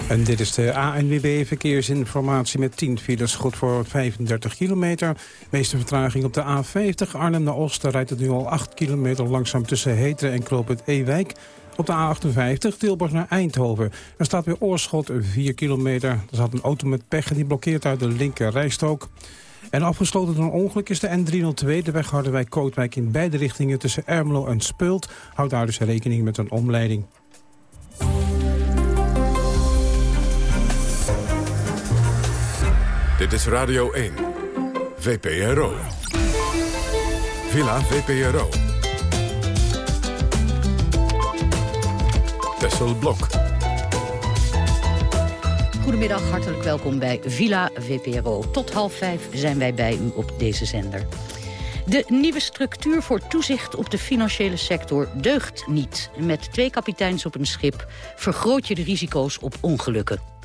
En dit is de ANWB verkeersinformatie met 10 files, goed voor 35 kilometer. Meeste vertraging op de A50 Arnhem naar Oosten rijdt het nu al 8 kilometer langzaam tussen Heteren en Kloop het Ewijk. Op de A58 Tilburg naar Eindhoven. Er staat weer oorschot 4 kilometer. Er zat een auto met pech en die blokkeert uit de linker rijstrook. En afgesloten door een ongeluk is de N302, de weg Harderwijk-Kootwijk... in beide richtingen tussen Ermelo en Speult. Houd daar dus rekening met een omleiding. Dit is Radio 1. VPRO. Villa VPRO. Tessel Blok. Goedemiddag, hartelijk welkom bij Villa VPRO. Tot half vijf zijn wij bij u op deze zender. De nieuwe structuur voor toezicht op de financiële sector deugt niet. Met twee kapiteins op een schip vergroot je de risico's op ongelukken.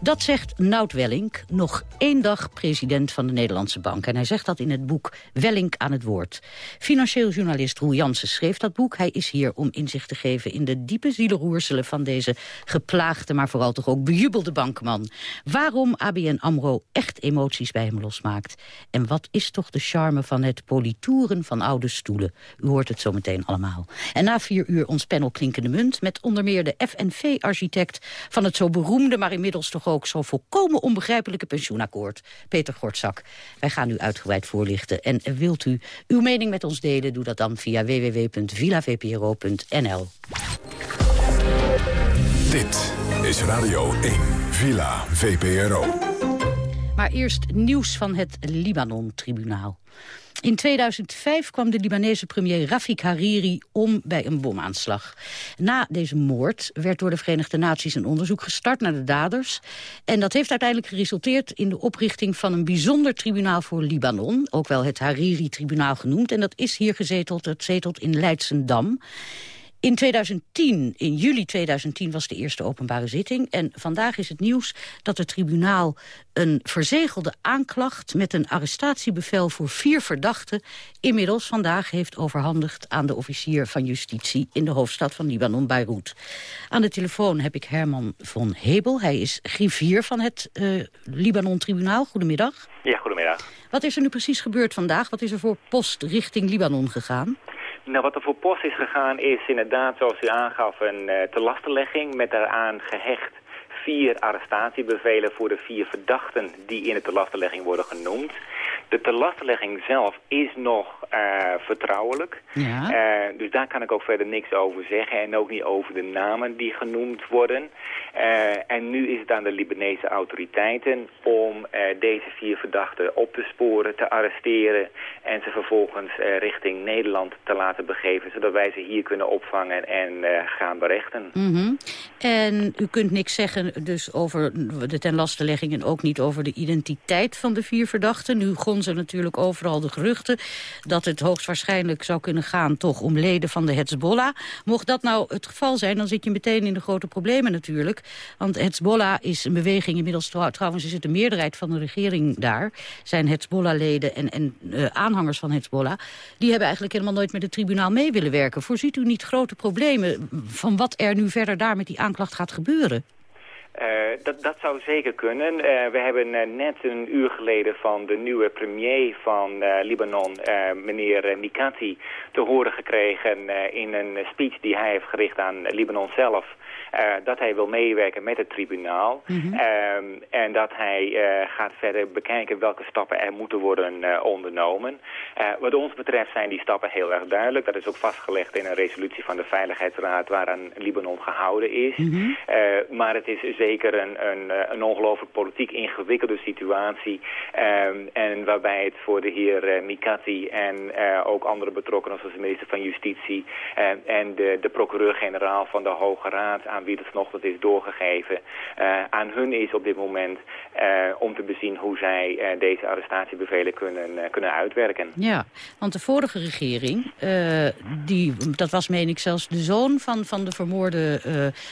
Dat zegt Nout Wellink, nog één dag president van de Nederlandse Bank. En hij zegt dat in het boek Wellink aan het woord. Financieel journalist Roel Jansen schreef dat boek. Hij is hier om inzicht te geven in de diepe zielenroerselen... van deze geplaagde, maar vooral toch ook bejubelde bankman. Waarom ABN AMRO echt emoties bij hem losmaakt. En wat is toch de charme van het politoeren van oude stoelen. U hoort het zo meteen allemaal. En na vier uur ons panel Klinkende Munt... met onder meer de FNV-architect van het zo beroemde... maar inmiddels toch ook zo volkomen onbegrijpelijke pensioenakkoord. Peter Gortzak, wij gaan u uitgebreid voorlichten. En wilt u uw mening met ons delen, doe dat dan via www.villavpro.nl. Dit is Radio 1, Villa VPRO. Maar eerst nieuws van het Libanon-tribunaal. In 2005 kwam de Libanese premier Rafik Hariri om bij een bomaanslag. Na deze moord werd door de Verenigde Naties een onderzoek gestart naar de daders. En dat heeft uiteindelijk geresulteerd in de oprichting van een bijzonder tribunaal voor Libanon. Ook wel het Hariri-tribunaal genoemd. En dat is hier gezeteld, het zetelt in Leidsendam. In 2010, in juli 2010 was de eerste openbare zitting. En vandaag is het nieuws dat het tribunaal een verzegelde aanklacht... met een arrestatiebevel voor vier verdachten... inmiddels vandaag heeft overhandigd aan de officier van justitie... in de hoofdstad van Libanon, Beirut. Aan de telefoon heb ik Herman von Hebel. Hij is griffier van het uh, Libanon-tribunaal. Goedemiddag. Ja, goedemiddag. Wat is er nu precies gebeurd vandaag? Wat is er voor post richting Libanon gegaan? Nou, wat er voor post is gegaan is inderdaad, zoals u aangaf, een uh, telastenlegging met daaraan gehecht vier arrestatiebevelen voor de vier verdachten die in de telastenlegging worden genoemd. De telastenlegging zelf is nog uh, vertrouwelijk. Ja. Uh, dus daar kan ik ook verder niks over zeggen. En ook niet over de namen die genoemd worden. Uh, en nu is het aan de Libanese autoriteiten om deze vier verdachten op te sporen, te arresteren... en ze vervolgens richting Nederland te laten begeven... zodat wij ze hier kunnen opvangen en gaan berechten. Mm -hmm. En u kunt niks zeggen dus over de tenlastenlegging... en ook niet over de identiteit van de vier verdachten. Nu gonzen natuurlijk overal de geruchten... dat het hoogstwaarschijnlijk zou kunnen gaan toch om leden van de Hezbollah. Mocht dat nou het geval zijn, dan zit je meteen in de grote problemen natuurlijk. Want Hezbollah is een beweging, inmiddels trouwens is het de meerderheid van de regering daar... zijn Hezbollah-leden en, en uh, aanhangers van Hezbollah... die hebben eigenlijk helemaal nooit met het tribunaal mee willen werken. Voorziet u niet grote problemen van wat er nu verder daar met die aanklacht gaat gebeuren? Uh, dat, dat zou zeker kunnen. Uh, we hebben uh, net een uur geleden van de nieuwe premier van Libanon, meneer Mikati, te horen gekregen in een speech die hij heeft gericht aan Libanon zelf. Uh, dat hij wil meewerken met het tribunaal. Mm -hmm. um, en dat hij uh, gaat verder bekijken welke stappen er moeten worden uh, ondernomen. wat ons betreft zijn die stappen heel erg duidelijk. Dat is ook vastgelegd in een resolutie van de Veiligheidsraad waaraan Libanon gehouden is. Mm -hmm. maar het is zeker een, een, een ongelooflijk politiek ingewikkelde situatie. Um, en waarbij het voor de heer Mikati en ook andere betrokkenen zoals de minister van Justitie en de, de procureur-generaal van de Hoge Raad aan wie het vanochtend is doorgegeven. Uh, aan hun is op dit moment uh, om te bezien hoe zij uh, deze arrestatiebevelen kunnen, kunnen uitwerken. Ja, want de vorige regering, die, dat was meen ik zelfs de zoon van, van de vermoorde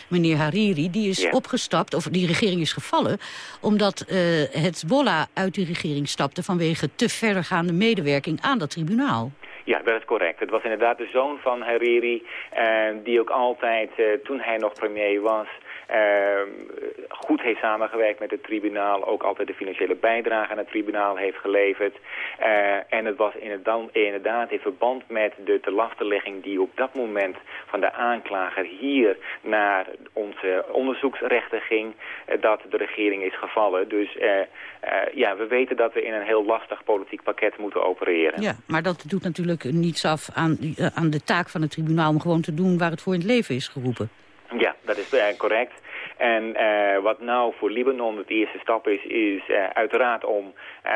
meneer Hariri, die is ja. opgestapt, of die regering is gevallen, omdat het Bolla uit die regering stapte vanwege te verdergaande medewerking aan dat tribunaal. Ja, dat is correct. Het was inderdaad de zoon van Hariri, uh, die ook altijd, uh, toen hij nog premier was, goed heeft samengewerkt met het tribunaal. Ook altijd de financiële bijdrage aan het tribunaal heeft geleverd. en het was inderdaad in verband met de telastenlegging die op dat moment van de aanklager hier naar onze onderzoeksrechten ging, dat de regering is gevallen. Dus ja, we weten dat we in een heel lastig politiek pakket moeten opereren. Ja, maar dat doet natuurlijk niets af aan, aan de taak van het tribunaal om gewoon te doen waar het voor in het leven is geroepen. Ja, dat is correct. En uh, wat nou voor Libanon het eerste stap is, is uh, uiteraard om uh,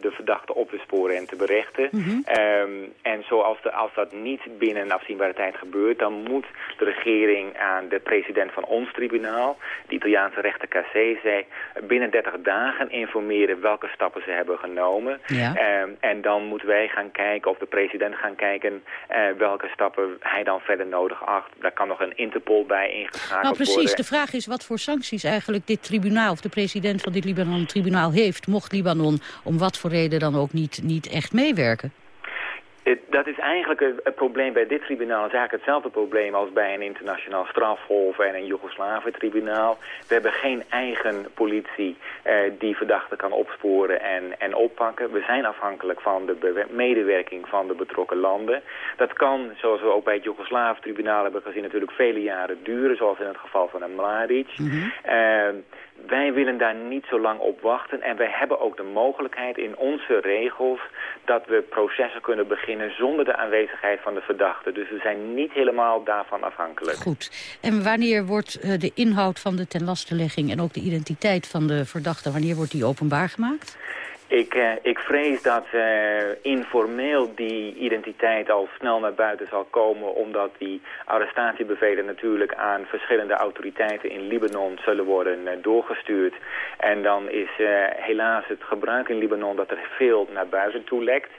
de verdachte op te sporen en te berechten. Mm -hmm. um, en zoals de, als dat niet binnen een afzienbare tijd gebeurt, dan moet de regering aan de president van ons tribunaal, de Italiaanse rechter KC, zei, binnen 30 dagen informeren welke stappen ze hebben genomen. Ja. Um, en dan moeten wij gaan kijken, of de president gaan kijken, welke stappen hij dan verder nodig acht. Daar kan nog een Interpol bij ingeschakeld worden. Nou precies, worden. de vraag is wat voor sancties eigenlijk dit tribunaal... of de president van dit Libanon-tribunaal heeft... mocht Libanon om wat voor reden dan ook niet, niet echt meewerken? Dat is eigenlijk het probleem bij dit tribunaal. is eigenlijk hetzelfde probleem als bij een internationaal strafhof en een Joegoslaven-tribunaal. We hebben geen eigen politie eh, die verdachten kan opsporen en, en oppakken. We zijn afhankelijk van de medewerking van de betrokken landen. Dat kan, zoals we ook bij het Joegoslaven-tribunaal hebben gezien, natuurlijk vele jaren duren, zoals in het geval van een Mladic. Mm -hmm. uh, wij willen daar niet zo lang op wachten en wij hebben ook de mogelijkheid in onze regels dat we processen kunnen beginnen zonder de aanwezigheid van de verdachte. Dus we zijn niet helemaal daarvan afhankelijk. Goed. En wanneer wordt uh, de inhoud van de tenlastelegging en ook de identiteit van de verdachte, wanneer wordt die openbaar gemaakt? Ik, uh, ik vrees dat uh, informeel die identiteit al snel naar buiten zal komen... omdat die arrestatiebevelen natuurlijk aan verschillende autoriteiten in Libanon zullen worden uh, doorgestuurd. En dan is helaas het gebruik in Libanon dat er veel naar buiten toe lekt.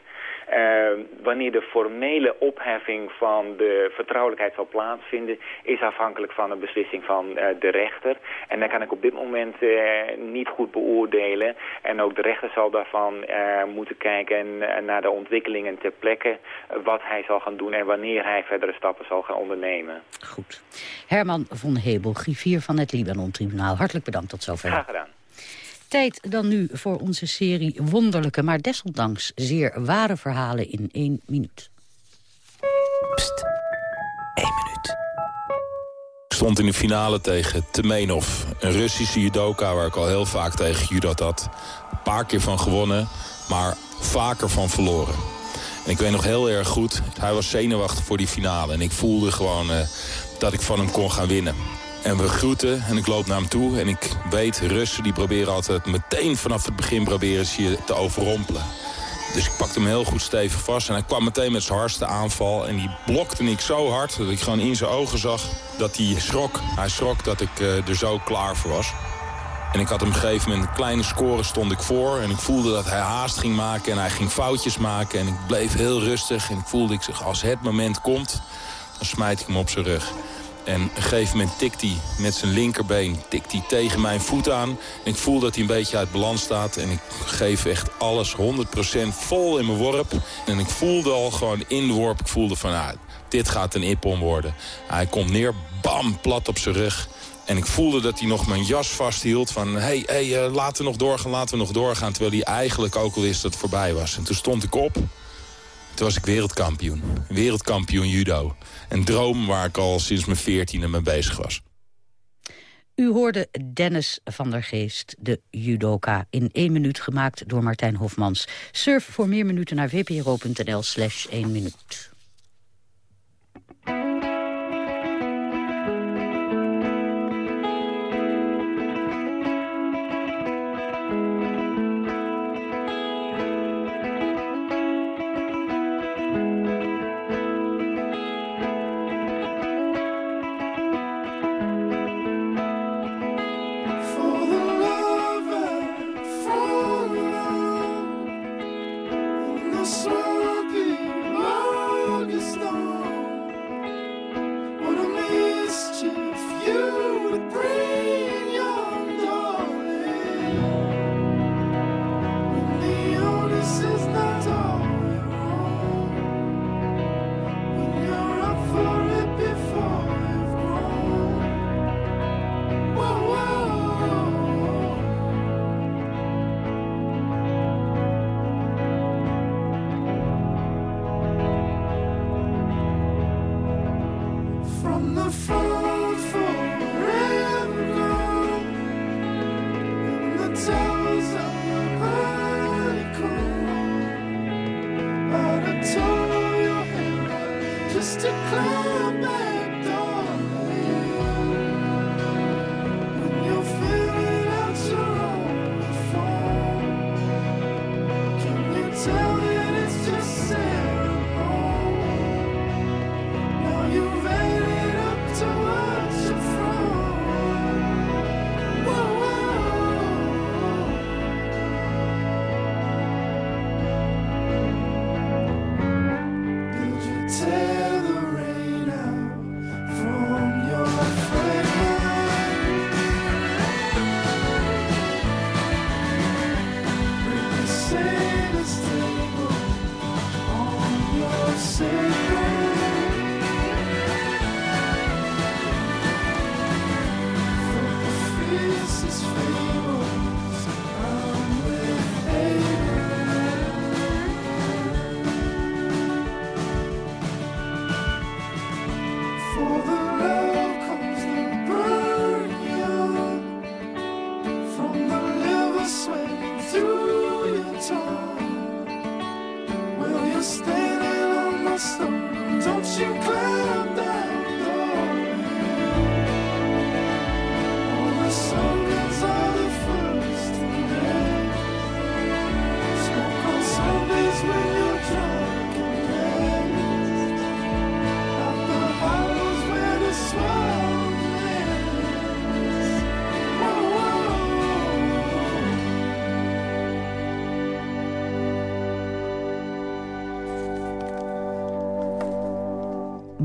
Uh, wanneer de formele opheffing van de vertrouwelijkheid zal plaatsvinden... is afhankelijk van een beslissing van uh, de rechter. En dan kan ik op dit moment uh, niet goed beoordelen. En ook de rechter zal daarvan moeten kijken naar de ontwikkelingen ter plekke... wat hij zal gaan doen en wanneer hij verdere stappen zal gaan ondernemen. Goed. Herman von Hebel, griffier van het Libanon-tribunaal. Hartelijk bedankt tot zover. Graag gedaan. Tijd dan nu voor onze serie wonderlijke, maar desondanks zeer ware verhalen in één minuut. Pst, één minuut. Ik stond in de finale tegen Temenov, een Russische judoka waar ik al heel vaak tegen judo had. Een paar keer van gewonnen, maar vaker van verloren. En ik weet nog heel erg goed, hij was zenuwachtig voor die finale. En ik voelde gewoon uh, dat ik van hem kon gaan winnen. En we groeten en ik loop naar hem toe. En ik weet, Russen die proberen altijd meteen vanaf het begin proberen ze je te overrompelen. Dus ik pakte hem heel goed stevig vast. En hij kwam meteen met zijn hardste aanval. En die blokte ik zo hard dat ik gewoon in zijn ogen zag dat hij schrok. Hij schrok dat ik uh, er zo klaar voor was. En ik had hem op een gegeven moment een kleine score stond ik voor. En ik voelde dat hij haast ging maken en hij ging foutjes maken. En ik bleef heel rustig. En ik voelde ik zeg, als het moment komt, dan smijt ik hem op zijn rug. En op een gegeven moment tikt hij met zijn linkerbeen tikt hij tegen mijn voet aan. En ik voel dat hij een beetje uit balans staat. En ik geef echt alles 100% vol in mijn worp. En ik voelde al gewoon in de worp, ik voelde van... Ah, dit gaat een ippon worden. Hij komt neer, bam, plat op zijn rug. En ik voelde dat hij nog mijn jas vasthield. Van, hé, hey, hey, uh, laten we nog doorgaan, laten we nog doorgaan. Terwijl hij eigenlijk ook al wist dat het voorbij was. En toen stond ik op. Was ik wereldkampioen. Wereldkampioen judo. Een droom waar ik al sinds mijn veertiende mee bezig was. U hoorde Dennis van der Geest, de judoka, in één minuut gemaakt door Martijn Hofmans. Surf voor meer minuten naar vpro.nl slash 1 minuut.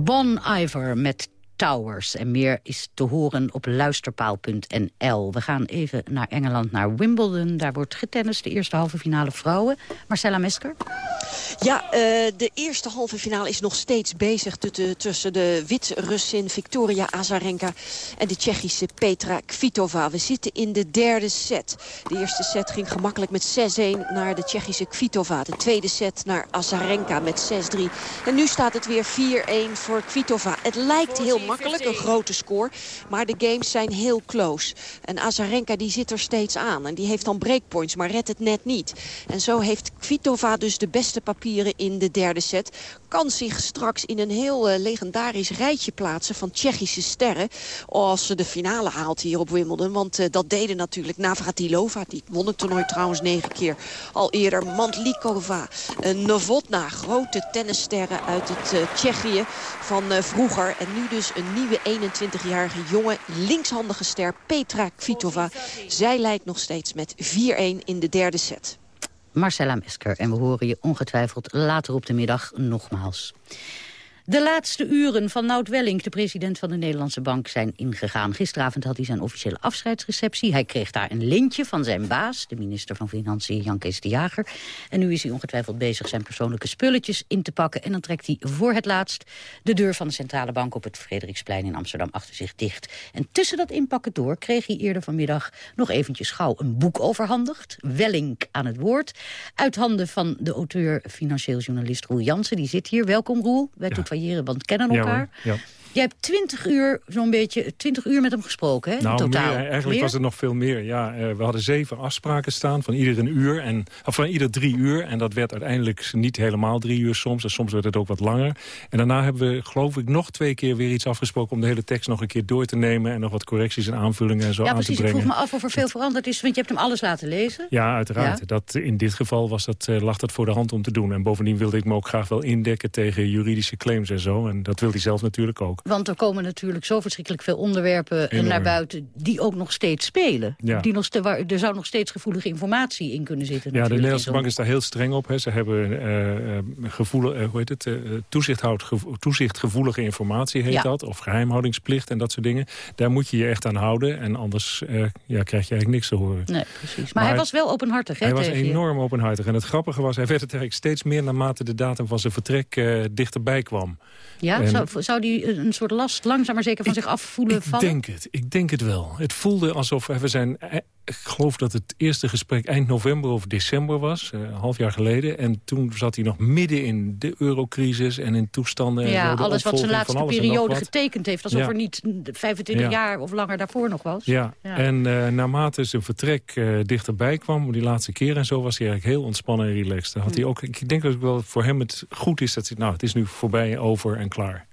Bon Iver met Towers. En meer is te horen op luisterpaal.nl. We gaan even naar Engeland, naar Wimbledon. Daar wordt getennist, de eerste halve finale vrouwen. Marcella Mesker. Ja, eh, de eerste halve finale is nog steeds bezig tussen, de Wit-Russin Victoria Azarenka en de Tsjechische Petra Kvitova. We zitten in de derde set. De eerste set ging gemakkelijk met 6-1 naar de Tsjechische Kvitova. De tweede set naar Azarenka met 6-3. En nu staat het weer 4-1 voor Kvitova. Het lijkt heel makkelijk, een grote score. Maar de games zijn heel close. En Azarenka die zit er steeds aan. En die heeft dan breakpoints, maar redt het net niet. En zo heeft Kvitova dus de beste in de derde set. Kan zich straks in een heel eh, legendarisch rijtje plaatsen van Tsjechische sterren. Als ze de finale haalt hier op Wimbledon. Want eh, dat deden natuurlijk Navratilova. Die won het toernooi trouwens negen keer al eerder. Mandlikova, uh, Novotna. Grote tennissterren uit het eh, Tsjechië van eh, vroeger. En nu dus een nieuwe 21-jarige jonge linkshandige ster Petra Kvitova. Zij leidt nog steeds met 4-1 in de derde set. Marcella Mesker. En we horen je ongetwijfeld later op de middag nogmaals. De laatste uren van Nout Welling, de president van de Nederlandse Bank, zijn ingegaan. Gisteravond had hij zijn officiële afscheidsreceptie. Hij kreeg daar een lintje van zijn baas, de minister van Financiën Jan Kees de Jager. En nu is hij ongetwijfeld bezig zijn persoonlijke spulletjes in te pakken. En dan trekt hij voor het laatst de deur van de centrale bank op het Frederiksplein in Amsterdam achter zich dicht. En tussen dat inpakken door kreeg hij eerder vanmiddag nog eventjes gauw een boek overhandigd. Welling aan het woord. Uit handen van de auteur, financieel journalist Roel Jansen. Die zit hier. Welkom Roel. Wij ja want kennen elkaar. Ja, ja. Jij hebt twintig uur, zo'n beetje, twintig uur met hem gesproken, hè? Nou, in totaal. Meer, eigenlijk meer? was het nog veel meer. Ja, uh, we hadden zeven afspraken staan van ieder een uur. En, of van ieder drie uur. En dat werd uiteindelijk niet helemaal drie uur soms. En soms werd het ook wat langer. En daarna hebben we, geloof ik, nog twee keer weer iets afgesproken... om de hele tekst nog een keer door te nemen... en nog wat correcties en aanvullingen en zo ja, aan precies, te brengen. Ik vroeg me af of er veel veranderd is, want je hebt hem alles laten lezen. Ja, uiteraard. Ja. Dat, in dit geval was dat, uh, lag dat voor de hand om te doen. En bovendien wilde ik me ook graag wel indekken tegen juridische claims en zo. En dat wil hij zelf natuurlijk ook. Want er komen natuurlijk zo verschrikkelijk veel onderwerpen Enorm. naar buiten... die ook nog steeds spelen. Ja. Die nog waar, er zou nog steeds gevoelige informatie in kunnen zitten. Ja, de Nederlandse bank is daar heel streng op. Hè. Ze hebben uh, gevoelig, uh, hoe heet het, uh, toezichtgevoelige informatie, heet ja. dat. Of geheimhoudingsplicht en dat soort dingen. Daar moet je je echt aan houden. En anders ja, krijg je eigenlijk niks te horen. Nee, precies. Maar, maar hij was wel openhartig, hè, Hij was enorm openhartig. En het grappige was, hij werd het eigenlijk steeds meer... naarmate de datum van zijn vertrek dichterbij kwam. Ja, en, zou, zou die een soort last langzaam maar zeker van zich afvoelen Ik vallen? denk het, ik denk het wel. Het voelde alsof we zijn... eh, Ik geloof dat het eerste gesprek eind november of december was, eh, een half jaar geleden. En toen zat hij nog midden in de eurocrisis en in toestanden. en Ja, alles wat zijn laatste periode getekend heeft. Alsof Ja. er niet 25 Ja. jaar of langer daarvoor nog was. Ja, en eh, naarmate zijn vertrek dichterbij kwam, die laatste keer en zo, was hij eigenlijk heel ontspannen en relaxed. Dan Had hij ook, ik denk dat het wel voor hem het goed is dat hij, nou, het is nu voorbij, over en klaar.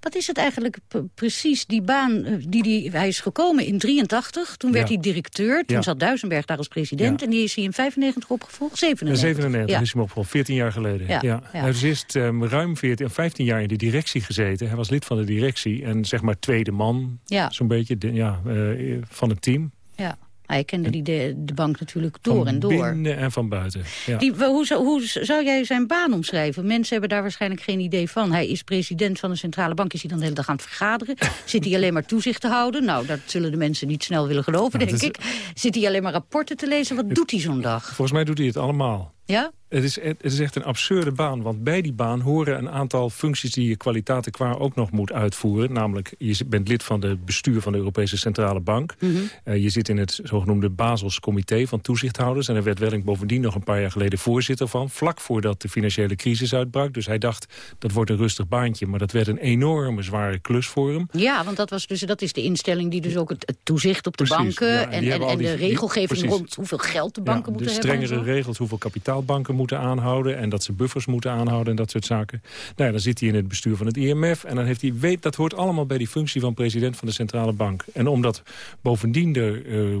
Wat is het eigenlijk precies, die baan eh, die, die hij is gekomen in 83? Toen werd Ja. hij directeur, toen Ja. zat Duisenberg daar als president... En die is hij in 95 opgevolgd, In 97. 97 Ja. is hij opgevolgd, 14 jaar geleden. Ja. Hij heeft eerst ehm, ruim 14, 15 jaar in de directie gezeten. Hij was lid van de directie en zeg maar tweede man, zo'n beetje, de- ja, eh, van het team. Ja. Hij kende die de, de bank natuurlijk door van en door. binnen en van buiten. Ja. Die, hoe, zou- hoe zou jij zijn baan omschrijven? Mensen hebben daar waarschijnlijk geen idee van. Hij is president van de centrale bank. Is hij dan de hele dag aan het vergaderen? Zit hij alleen maar toezicht te houden? Nou, dat zullen de mensen niet snel willen geloven, Nou, denk ik. Zit hij alleen maar rapporten te lezen? Wat doet hij zo'n dag? Volgens mij doet hij het allemaal. Ja? Het is, het is echt een absurde baan, want bij die baan horen een aantal functies die je kwaliteiten qua ook nog moet uitvoeren. Namelijk, je bent lid van het bestuur van de Europese Centrale Bank. Mhm. Eh, je zit in het zogenoemde Basels Comité van toezichthouders. En daar werd Welling bovendien nog een paar jaar geleden voorzitter van. Vlak voordat de financiële crisis uitbrak. Dus hij dacht, dat wordt een rustig baantje. Maar dat werd een enorme zware klus voor hem. Ja, want dat, was dus, dat is de instelling die dus ook het, het toezicht op de Precies, banken... ja, en en, en, de die- regelgeving rond hoeveel geld de banken Ja, moeten de hebben. en strengere regels, hoeveel kapitaalbanken moeten aanhouden... en dat ze buffers moeten aanhouden en dat soort zaken. Nou, ja, dan zit hij in het bestuur van het IMF... en dan heeft hij, weet, dat hoort allemaal bij die functie van president van de Centrale Bank. En omdat bovendien er eh,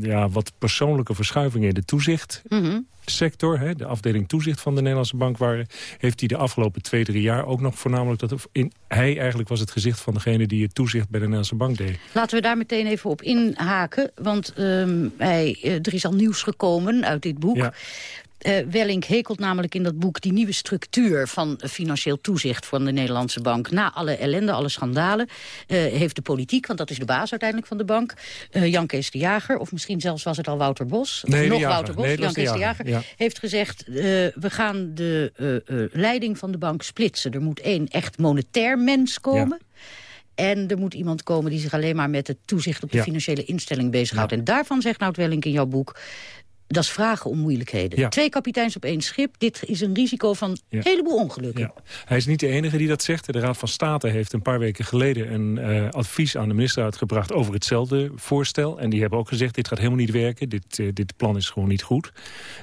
ja, wat persoonlijke verschuivingen in de toezicht... Mhm. sector, hè, de afdeling toezicht van de Nederlandse bank waren... heeft hij de afgelopen twee, drie jaar ook nog voornamelijk... dat in, hij eigenlijk was het gezicht van degene die het toezicht bij de Nederlandse bank deed. Laten we daar meteen even op inhaken. Want ehm, hij, eh, er is al nieuws gekomen uit dit boek. Ja. Eh, Wellink hekelt namelijk in dat boek die nieuwe structuur van financieel toezicht van de Nederlandse bank. Na alle ellende, alle schandalen, eh, heeft de politiek, want dat is de baas uiteindelijk van de bank, eh Jan Kees de Jager, of misschien zelfs was het al Wouter Bos, Nee, nog Jager. Wouter Bos, Nee, Jan de Jager, Jager, ja. heeft gezegd, we gaan de leiding van de bank splitsen. Er moet één echt monetair mens komen. En er moet iemand komen die zich alleen maar met het toezicht op de Ja. financiële instelling bezighoudt. En daarvan zegt Nout Welling in jouw boek... dat is vragen om moeilijkheden. Ja. Twee kapiteins op één schip. Dit is een risico van Ja. een heleboel ongelukken. Ja. Hij is niet de enige die dat zegt. De Raad van State heeft een paar weken geleden een eh, advies aan de minister uitgebracht over hetzelfde voorstel. En die hebben ook gezegd, dit gaat helemaal niet werken. Dit, eh, dit plan is gewoon niet goed.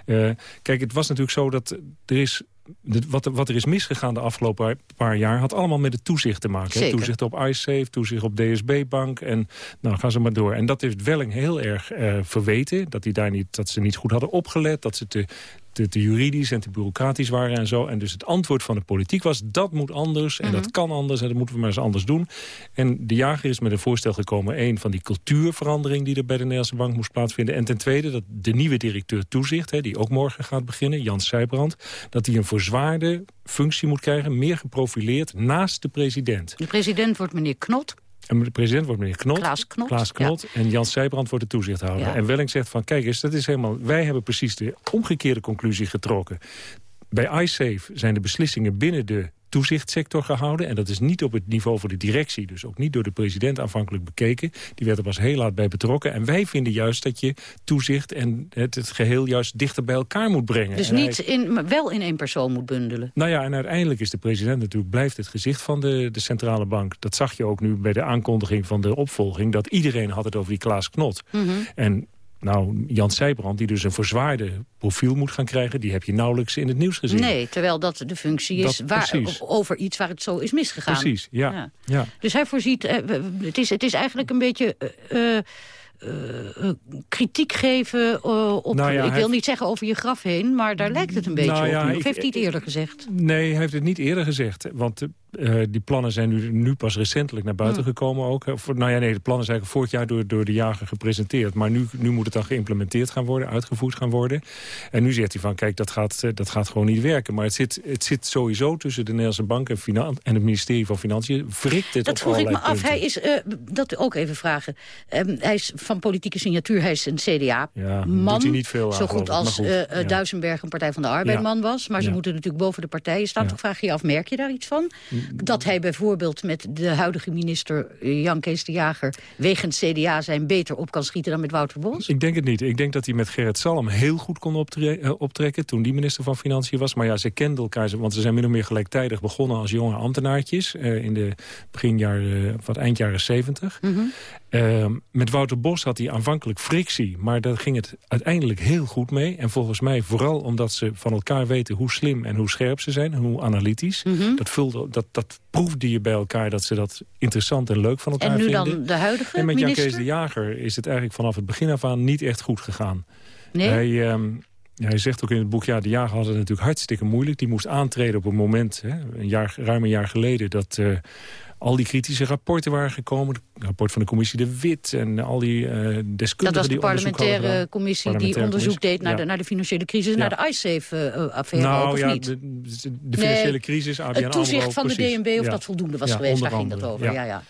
Eh, kijk, het was natuurlijk zo dat er is... de- wat, er- wat er is misgegaan de afgelopen paar jaar... had allemaal met het toezicht te maken. hè. Toezicht op iSafe, toezicht op DSB-bank. En nou, gaan ze maar door. En dat heeft Welling heel erg eh, verweten. Dat, die daar niet, dat ze niet goed hadden opgelet. Dat ze te, te, te juridisch en te bureaucratisch waren en zo. En dus het antwoord van de politiek was... dat moet anders en dat kan anders en dat moeten we maar eens anders doen. En de jager is met een voorstel gekomen... één van die cultuurverandering die er bij de Nederlandse bank moest plaatsvinden. En ten tweede dat de nieuwe directeur toezicht... Hè, die ook morgen gaat beginnen, Jan Sijbrand... dat hij een verzwaarde functie moet krijgen... meer geprofileerd naast de president. De president wordt meneer Knot. En de president wordt meneer Knot. Klaas Knot, Klaas Knot. En Jan Sijbrand wordt de toezichthouder. Ja. En Welling zegt van, kijk eens, dat is helemaal... wij hebben precies de omgekeerde conclusie getrokken. Bij iSafe zijn de beslissingen binnen de toezichtssector gehouden. En dat is niet op het niveau van de directie. Dus ook niet door de president aanvankelijk bekeken. Die werd er pas heel laat bij betrokken. En wij vinden juist dat je toezicht en het, het geheel juist dichter bij elkaar moet brengen. Dus En hij- niet in, maar wel in één persoon moet bundelen. nou ja, en uiteindelijk is de president natuurlijk blijft het gezicht van de, de centrale bank. Dat zag je ook nu bij de aankondiging van de opvolging. Dat iedereen had het over die Klaas Knot. Mhm. En nou, Jan Sijbrand, die dus een verzwaarde profiel moet gaan krijgen... die heb je nauwelijks in het nieuws gezien. Nee, terwijl dat de functie is Dat- waar, over iets waar het zo is misgegaan. Precies, ja. Ja. ja. Dus hij voorziet... eh, het, is, het is eigenlijk een beetje... eh, eh, kritiek geven op... Nou ja, ik wil niet zeggen over je graf heen, maar daar lijkt het een beetje Nou ja, op. Of ik- heeft hij het eerder gezegd? Nee, hij heeft het niet eerder gezegd. Want eh, die plannen zijn nu, nu pas recentelijk naar buiten Hmm. gekomen. Ook. Of, nou ja, nee, de plannen zijn eigenlijk vorig jaar door, door de jager gepresenteerd. Maar nu, nu moet het dan geïmplementeerd gaan worden, uitgevoerd gaan worden. En nu zegt hij van, kijk, dat gaat, eh, dat gaat gewoon niet werken. Maar het zit, het zit sowieso tussen de Nederlandse Bank en, Finan en het ministerie van Financiën. Wrikt het Dat op vroeg ik me af. Hij is, eh, dat ook even vragen. Ehm, hij is van politieke signatuur. Hij is een Ja, CDA-man. niet veel aan, Zo goed als goed, ja. Duisenberg een Partij van de Arbeid Ja. man was. Maar ze Ja. moeten natuurlijk boven de partijen staan. Ja. Toch vraag je je af, merk je daar iets van? Dat hij bijvoorbeeld met de huidige minister eh, Jan Kees de Jager... wegens CDA zijn beter op kan schieten dan met Wouter Bos? Ik denk het niet. Ik denk dat hij met Gerrit Salm heel goed kon optre eh, optrekken... toen die minister van Financiën was. Maar ja, ze kenden elkaar, want ze zijn min of meer gelijktijdig begonnen... als jonge ambtenaartjes uh, in de begin jaren, wat eind jaren 70. Ehm, met Wouter Bos had hij aanvankelijk frictie, maar daar ging het uiteindelijk heel goed mee. En volgens mij vooral omdat ze van elkaar weten hoe slim en hoe scherp ze zijn... en hoe analytisch. Mhm. dat, vulde, dat, dat proefde je bij elkaar dat ze dat interessant en leuk van elkaar En nu vinden. dan de huidige En met Jan minister? Kees de Jager is het eigenlijk vanaf het begin af aan niet echt goed gegaan. Nee? Hij, ehm, hij zegt ook in het boek, ja, de jager had het natuurlijk hartstikke moeilijk. Die moest aantreden op een moment, hè, een jaar, ruim een jaar geleden... dat eh, al die kritische rapporten waren gekomen. Het rapport van de commissie De Wit en al die eh deskundigen Dat was de die parlementaire commissie die onderzoek commissie, deed naar, ja. de, naar de financiële crisis... Ja. naar de IceSafe-affaire nou, ook, of ja, niet? De, de financiële Nee, crisis, ABN Het toezicht AMRO, van de. DNB, of dat voldoende was geweest, daar ging dat over. Ja. Ja,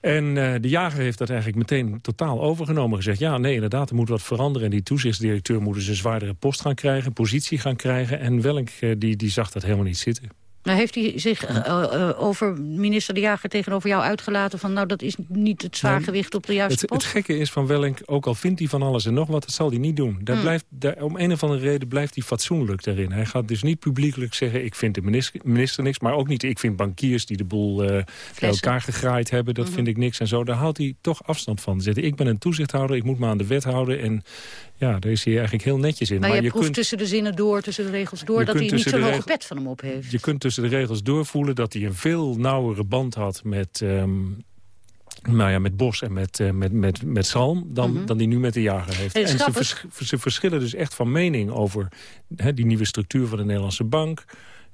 En eh, de jager heeft dat eigenlijk meteen totaal overgenomen. Gezegd, ja, nee, inderdaad, er moet wat veranderen. En die toezichtsdirecteur moet dus een zwaardere post gaan krijgen, positie gaan krijgen. En Welk, eh, die, die zag dat helemaal niet zitten. Nou, heeft hij zich eh, eh, over minister De Jager tegenover jou uitgelaten... van nou, dat is niet het zwaargewicht op de juiste Het, het gekke is van Wellink, ook al vindt hij van alles en nog wat... dat zal hij niet doen. Daar Hmm. blijft, daar, om een of andere reden blijft hij fatsoenlijk daarin. Hij gaat dus niet publiekelijk zeggen... ik vind de minister, minister niks, maar ook niet... ik vind bankiers die de boel eh, bij elkaar gegraaid hebben... dat Mhm. vind ik niks en zo. Daar houdt hij toch afstand van. Zegt, ik ben een toezichthouder, ik moet me aan de wet houden... en ja, daar is hij eigenlijk heel netjes in. maar, je, proeft kunt, tussen de zinnen door, tussen de regels door... Je dat hij niet zo'n de hoge regel- pet van hem op heeft. je kunt tussen de regels doorvoelen dat hij een veel nauwere band had met... ehm, nou ja, met Bos en met, eh, met, met, met Salm dan, Mhm. dan die nu met de jager heeft. En ze, grappig. vers- ze verschillen dus echt van mening over hè, die nieuwe structuur van de Nederlandse bank.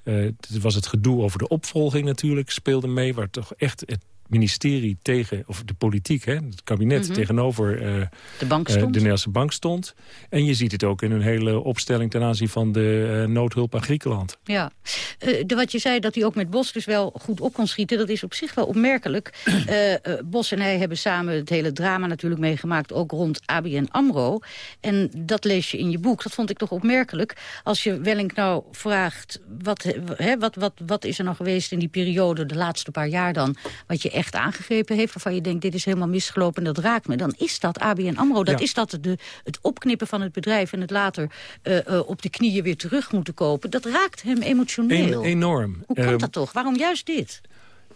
Eh, het was het gedoe over de opvolging natuurlijk, speelde mee... waar toch echt het ministerie tegen, of de politiek, hè, het kabinet Mhm. tegenover eh, De bank eh, de Nederlandse bank stond. En je ziet het ook in hun hele opstelling ten aanzien van de eh, noodhulp aan Griekenland. Ja, de, wat je zei dat hij ook met Bos dus wel goed op kon schieten... dat is op zich wel opmerkelijk. Bos en hij hebben samen het hele drama natuurlijk meegemaakt... ook rond ABN AMRO. En dat lees je in je boek. Dat vond ik toch opmerkelijk. Als je Wellink nou vraagt... Wat, hè, wat, wat, wat is er nou geweest in die periode, de laatste paar jaar dan... wat je echt aangegrepen heeft, waarvan je denkt... dit is helemaal misgelopen en dat raakt me... dan is dat ABN AMRO. Dat Ja. is dat de, het opknippen van het bedrijf... en het later eh, eh, op de knieën weer terug moeten kopen. Dat raakt hem emotioneel. Enorm. Hoe komt Eh, dat toch? Waarom juist dit?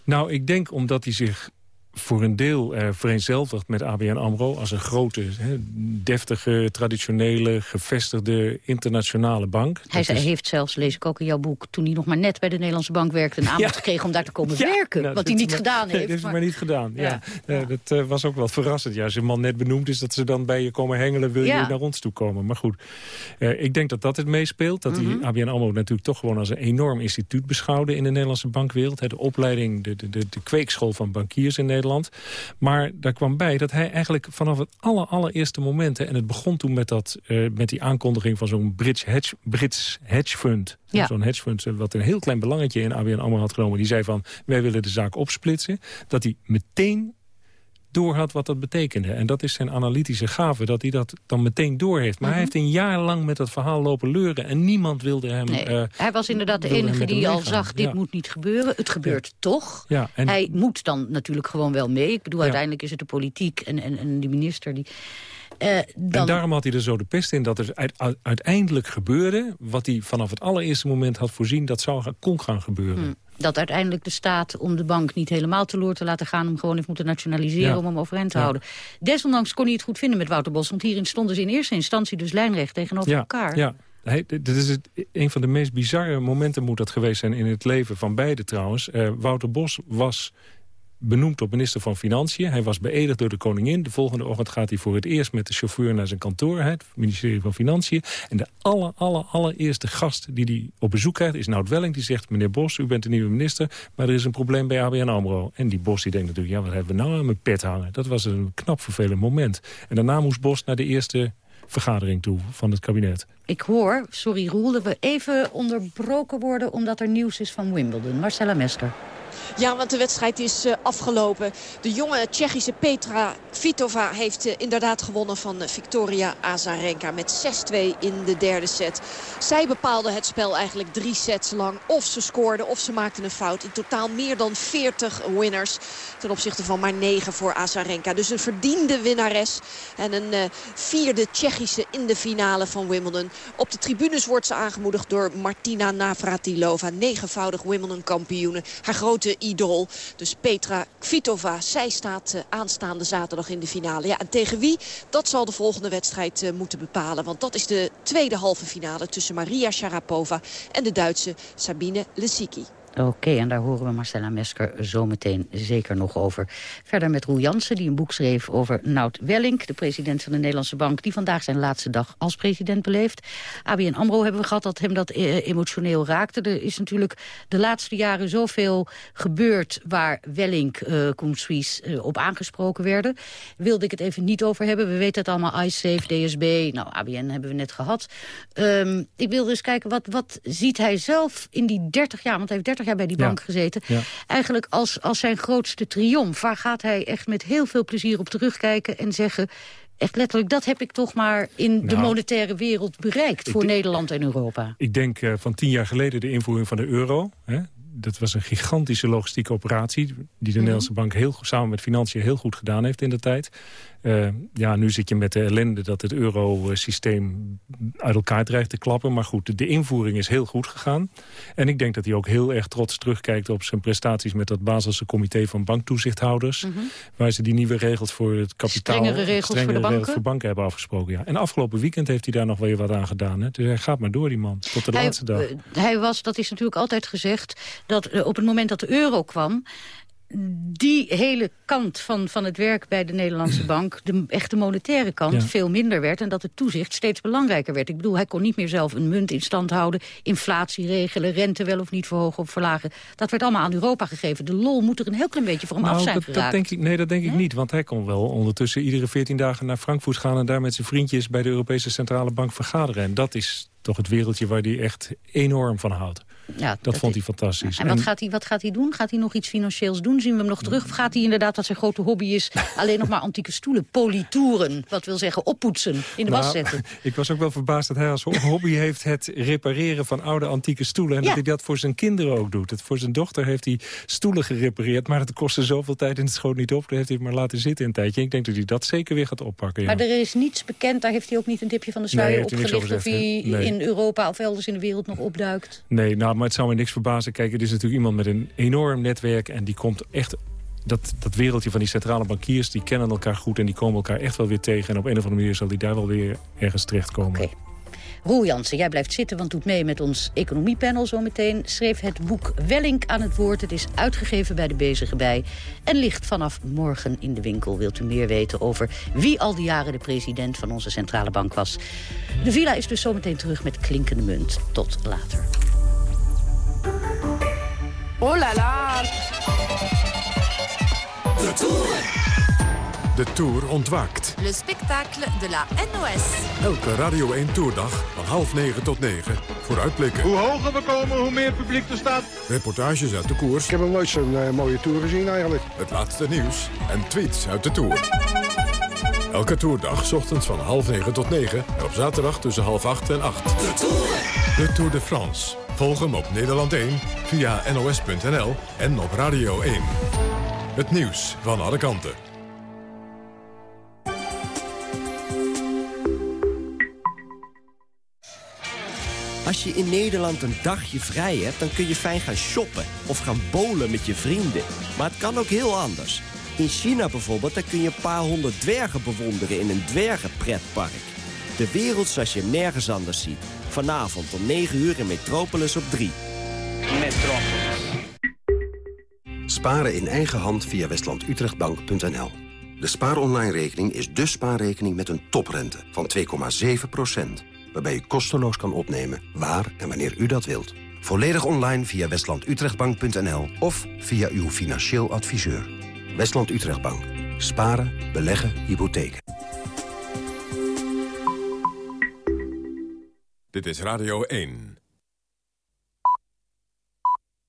Nou, ik denk omdat hij zich voor een deel eh, vereenzelvigt met ABN AMRO... als een grote, hè, deftige, traditionele, gevestigde internationale bank. Hij is- heeft zelfs, lees ik ook in jouw boek... toen hij nog maar net bij de Nederlandse bank werkte... een aanbod Ja. gekregen om daar te komen Ja, werken. nou, wat hij niet maar- gedaan heeft. dat heeft hij maar- niet gedaan. Ja. Ja. Eh, dat eh, was ook wel verrassend. Ja, als je man net benoemd is, dat ze dan bij je komen hengelen... wil je naar ons toe komen. Maar goed, eh, ik denk dat dat het meespeelt. Dat Mhm. die ABN AMRO natuurlijk toch gewoon als een enorm instituut beschouwde... in de Nederlandse bankwereld. Hè, de opleiding, de, de, de, de kweekschool van bankiers in Nederland. Maar daar kwam bij dat hij eigenlijk vanaf het aller, allereerste moment... en het begon toen met, dat, eh, met die aankondiging van zo'n Brits hedge, Brits hedge fund... Ja. Zo'n hedge fund eh, wat een heel klein belangetje in ABN AMRO had genomen. Die zei van, wij willen de zaak opsplitsen. Dat hij meteen door had wat dat betekende. En dat is zijn analytische gave, dat hij dat dan meteen door heeft. Maar hij heeft een jaar lang met dat verhaal lopen leuren... en niemand wilde hem... Nee, eh, hij was inderdaad de enige die al zag, dit Ja. moet niet gebeuren. Het gebeurt toch. Ja, en Hij moet dan natuurlijk gewoon wel mee. Ik bedoel, uiteindelijk is het de politiek en, en, en die minister die... eh, dan, En daarom had hij er zo de pest in dat er uit- uit- uiteindelijk gebeurde... wat hij vanaf het allereerste moment had voorzien... dat zou kon gaan gebeuren. Hm. Dat uiteindelijk de staat om de bank niet helemaal teloor te laten gaan... om gewoon heeft moeten nationaliseren Ja. om hem overeind te Ja. houden. Desondanks kon hij het goed vinden met Wouter Bos... want hierin stonden ze in eerste instantie dus lijnrecht tegenover ja, elkaar. Ja. Hij, dit is het, een van de meest bizarre momenten moet dat geweest zijn in het leven van beide trouwens. Eh, Wouter Bos was benoemd tot minister van Financiën. Hij was beëdigd door de koningin. De volgende ochtend gaat hij voor het eerst met de chauffeur naar zijn kantoor. Het ministerie van Financiën. En de aller, aller, allereerste gast die hij op bezoek krijgt is Nout Welling. Die zegt, meneer Bos, u bent de nieuwe minister. Maar er is een probleem bij ABN AMRO. En die Bos die denkt natuurlijk, ja, wat hebben we nou aan mijn pet hangen? Dat was een knap vervelend moment. En daarna moest Bos naar de eerste vergadering toe van het kabinet. Ik hoor, sorry Roel, dat we even onderbroken worden... omdat er nieuws is van Wimbledon. Marcella Mester. Ja, want de wedstrijd is uh, afgelopen. De jonge Tsjechische Petra Kvitova heeft uh, inderdaad gewonnen van uh, Victoria Azarenka met 6-2 in de derde set. Zij bepaalde het spel eigenlijk drie sets lang. Of ze scoorde of ze maakte een fout. In totaal meer dan 40 winners ten opzichte van maar 9 voor Azarenka. Dus een verdiende winnares en een vierde Tsjechische in de finale van Wimbledon. Op de tribunes wordt ze aangemoedigd door Martina Navratilova. Negenvoudig Wimbledon kampioene. Haar grote idool. Dus Petra Kvitova. Zij staat uh, aanstaande zaterdag in de finale. Ja, en tegen wie? Dat zal de volgende wedstrijd uh, moeten bepalen. Want dat is de tweede halve finale tussen Maria Sharapova en de Duitse Sabine Lisicki. Oké, en daar horen we Marcella Mesker zometeen zeker nog over. Verder met Roel Jansen, die een boek schreef over Nout Wellink... de president van de Nederlandse Bank, die vandaag zijn laatste dag als president beleeft. ABN AMRO hebben we gehad dat hem dat eh, emotioneel raakte. Er is natuurlijk de laatste jaren zoveel gebeurd... waar Wellink, uh, Koen Suisse, uh, op aangesproken werden. Wilde ik het even niet over hebben. We weten het allemaal, iSafe, DSB, nou, ABN hebben we net gehad. Um, ik wilde eens kijken, wat, wat ziet hij zelf in die 30 jaar... want hij heeft 30 jaar bij die bank ja. gezeten. Ja. Eigenlijk als, als zijn grootste triomf. Waar gaat hij echt met heel veel plezier op terugkijken en zeggen... Echt letterlijk, dat heb ik toch maar in nou, de monetaire wereld bereikt... voor Nederland en Europa. Ik denk uh, van tien jaar geleden de invoering van de euro. Hè? Dat was een gigantische logistieke operatie... die de mm -hmm. Nederlandse bank heel, samen met Financiën heel goed gedaan heeft in de tijd. Uh, ja, nu zit je met de ellende dat het eurosysteem uit elkaar dreigt te klappen. Maar goed, de, invoering is heel goed gegaan. En ik denk dat hij ook heel erg trots terugkijkt op zijn prestaties... met dat Baselse comité van banktoezichthouders. Mm -hmm. Waar ze die nieuwe regels voor het kapitaal... Strengere regels, strengere voor, de regels voor banken hebben afgesproken. Ja. En afgelopen weekend heeft hij daar nog weer wat aan gedaan. Hè. Dus hij gaat maar door, die man, tot de hij, laatste dag. Uh, hij was, dat is natuurlijk altijd gezegd... dat uh, op het moment dat de euro kwam die hele kant van, van het werk bij de Nederlandse bank... de echte monetaire kant, ja. veel minder werd... en dat het toezicht steeds belangrijker werd. Ik bedoel, hij kon niet meer zelf een munt in stand houden... inflatie regelen, rente wel of niet verhogen of verlagen. Dat werd allemaal aan Europa gegeven. De lol moet er een heel klein beetje voor hem nou, af zijn dat, geraakt. Dat denk ik, nee, dat denk ik niet, want hij kon wel ondertussen... iedere 14 dagen naar Frankfurt gaan... en daar met zijn vriendjes bij de Europese Centrale Bank vergaderen. En dat is toch het wereldje waar hij echt enorm van houdt. Ja, dat, dat, vond hij fantastisch. En, en wat, gaat hij, wat gaat hij doen? Gaat hij nog iets financieels doen? Zien we hem nog terug? Of gaat hij inderdaad, wat zijn grote hobby is... alleen nog maar antieke stoelen, politoeren... wat wil zeggen oppoetsen, in de nou, was zetten? Ik was ook wel verbaasd dat hij als hobby heeft... het repareren van oude antieke stoelen. En ja. dat hij dat voor zijn kinderen ook doet. Het, voor zijn dochter heeft hij stoelen gerepareerd... maar het kostte zoveel tijd en het schoot niet op. Dan heeft hij het maar laten zitten een tijdje. Ik denk dat hij dat zeker weer gaat oppakken. Maar er is niets bekend, daar heeft hij ook niet een tipje van de sluier nee, opgelicht... of hij nee. in Europa of elders in de wereld nog opduikt? Nee, nou, maar het zou me niks verbazen. Kijk, het is natuurlijk iemand met een enorm netwerk... en die komt echt... Dat, dat wereldje van die centrale bankiers, die kennen elkaar goed... en die komen elkaar echt wel weer tegen. En op een of andere manier zal die daar wel weer ergens terechtkomen. Roel Jansen, jij blijft zitten, want doet mee met ons economiepanel zometeen. Schreef het boek Wellink aan het woord. Het is uitgegeven bij de Bezige Bij. En ligt vanaf morgen in de winkel. Wilt u meer weten over wie al die jaren de president van onze centrale bank was. De villa is dus zometeen terug met klinkende munt. Tot later. Oh la la! De Tour. De Tour ontwaakt. Le spectacle de la NOS. Elke Radio 1 Tourdag van half negen tot negen. Vooruitblikken. Hoe hoger we komen, hoe meer publiek er staat. Reportages uit de koers. Ik heb nog nooit zo'n uh, mooie Tour gezien eigenlijk. Het laatste nieuws en tweets uit de Tour. Elke toerdag, ochtends van half negen tot negen. En op zaterdag tussen half acht en acht. De Tour. De Tour de France. Volg hem op Nederland 1 via nos.nl en op Radio 1. Het nieuws van alle kanten. Als je in Nederland een dagje vrij hebt, dan kun je fijn gaan shoppen of gaan bowlen met je vrienden. Maar het kan ook heel anders. In China bijvoorbeeld, daar kun je een paar honderd dwergen bewonderen in een dwergenpretpark. De wereld zoals je nergens anders ziet. Vanavond om 9 uur in Metropolis op 3. Metropolis. Sparen in eigen hand via westlandutrechtbank.nl. De spaaronline-rekening is de spaarrekening met een toprente van 2,7% waarbij u kosteloos kan opnemen waar en wanneer u dat wilt. Volledig online via westlandutrechtbank.nl of via uw financieel adviseur. Westland Utrechtbank. Sparen, beleggen, hypotheken. Dit is Radio 1.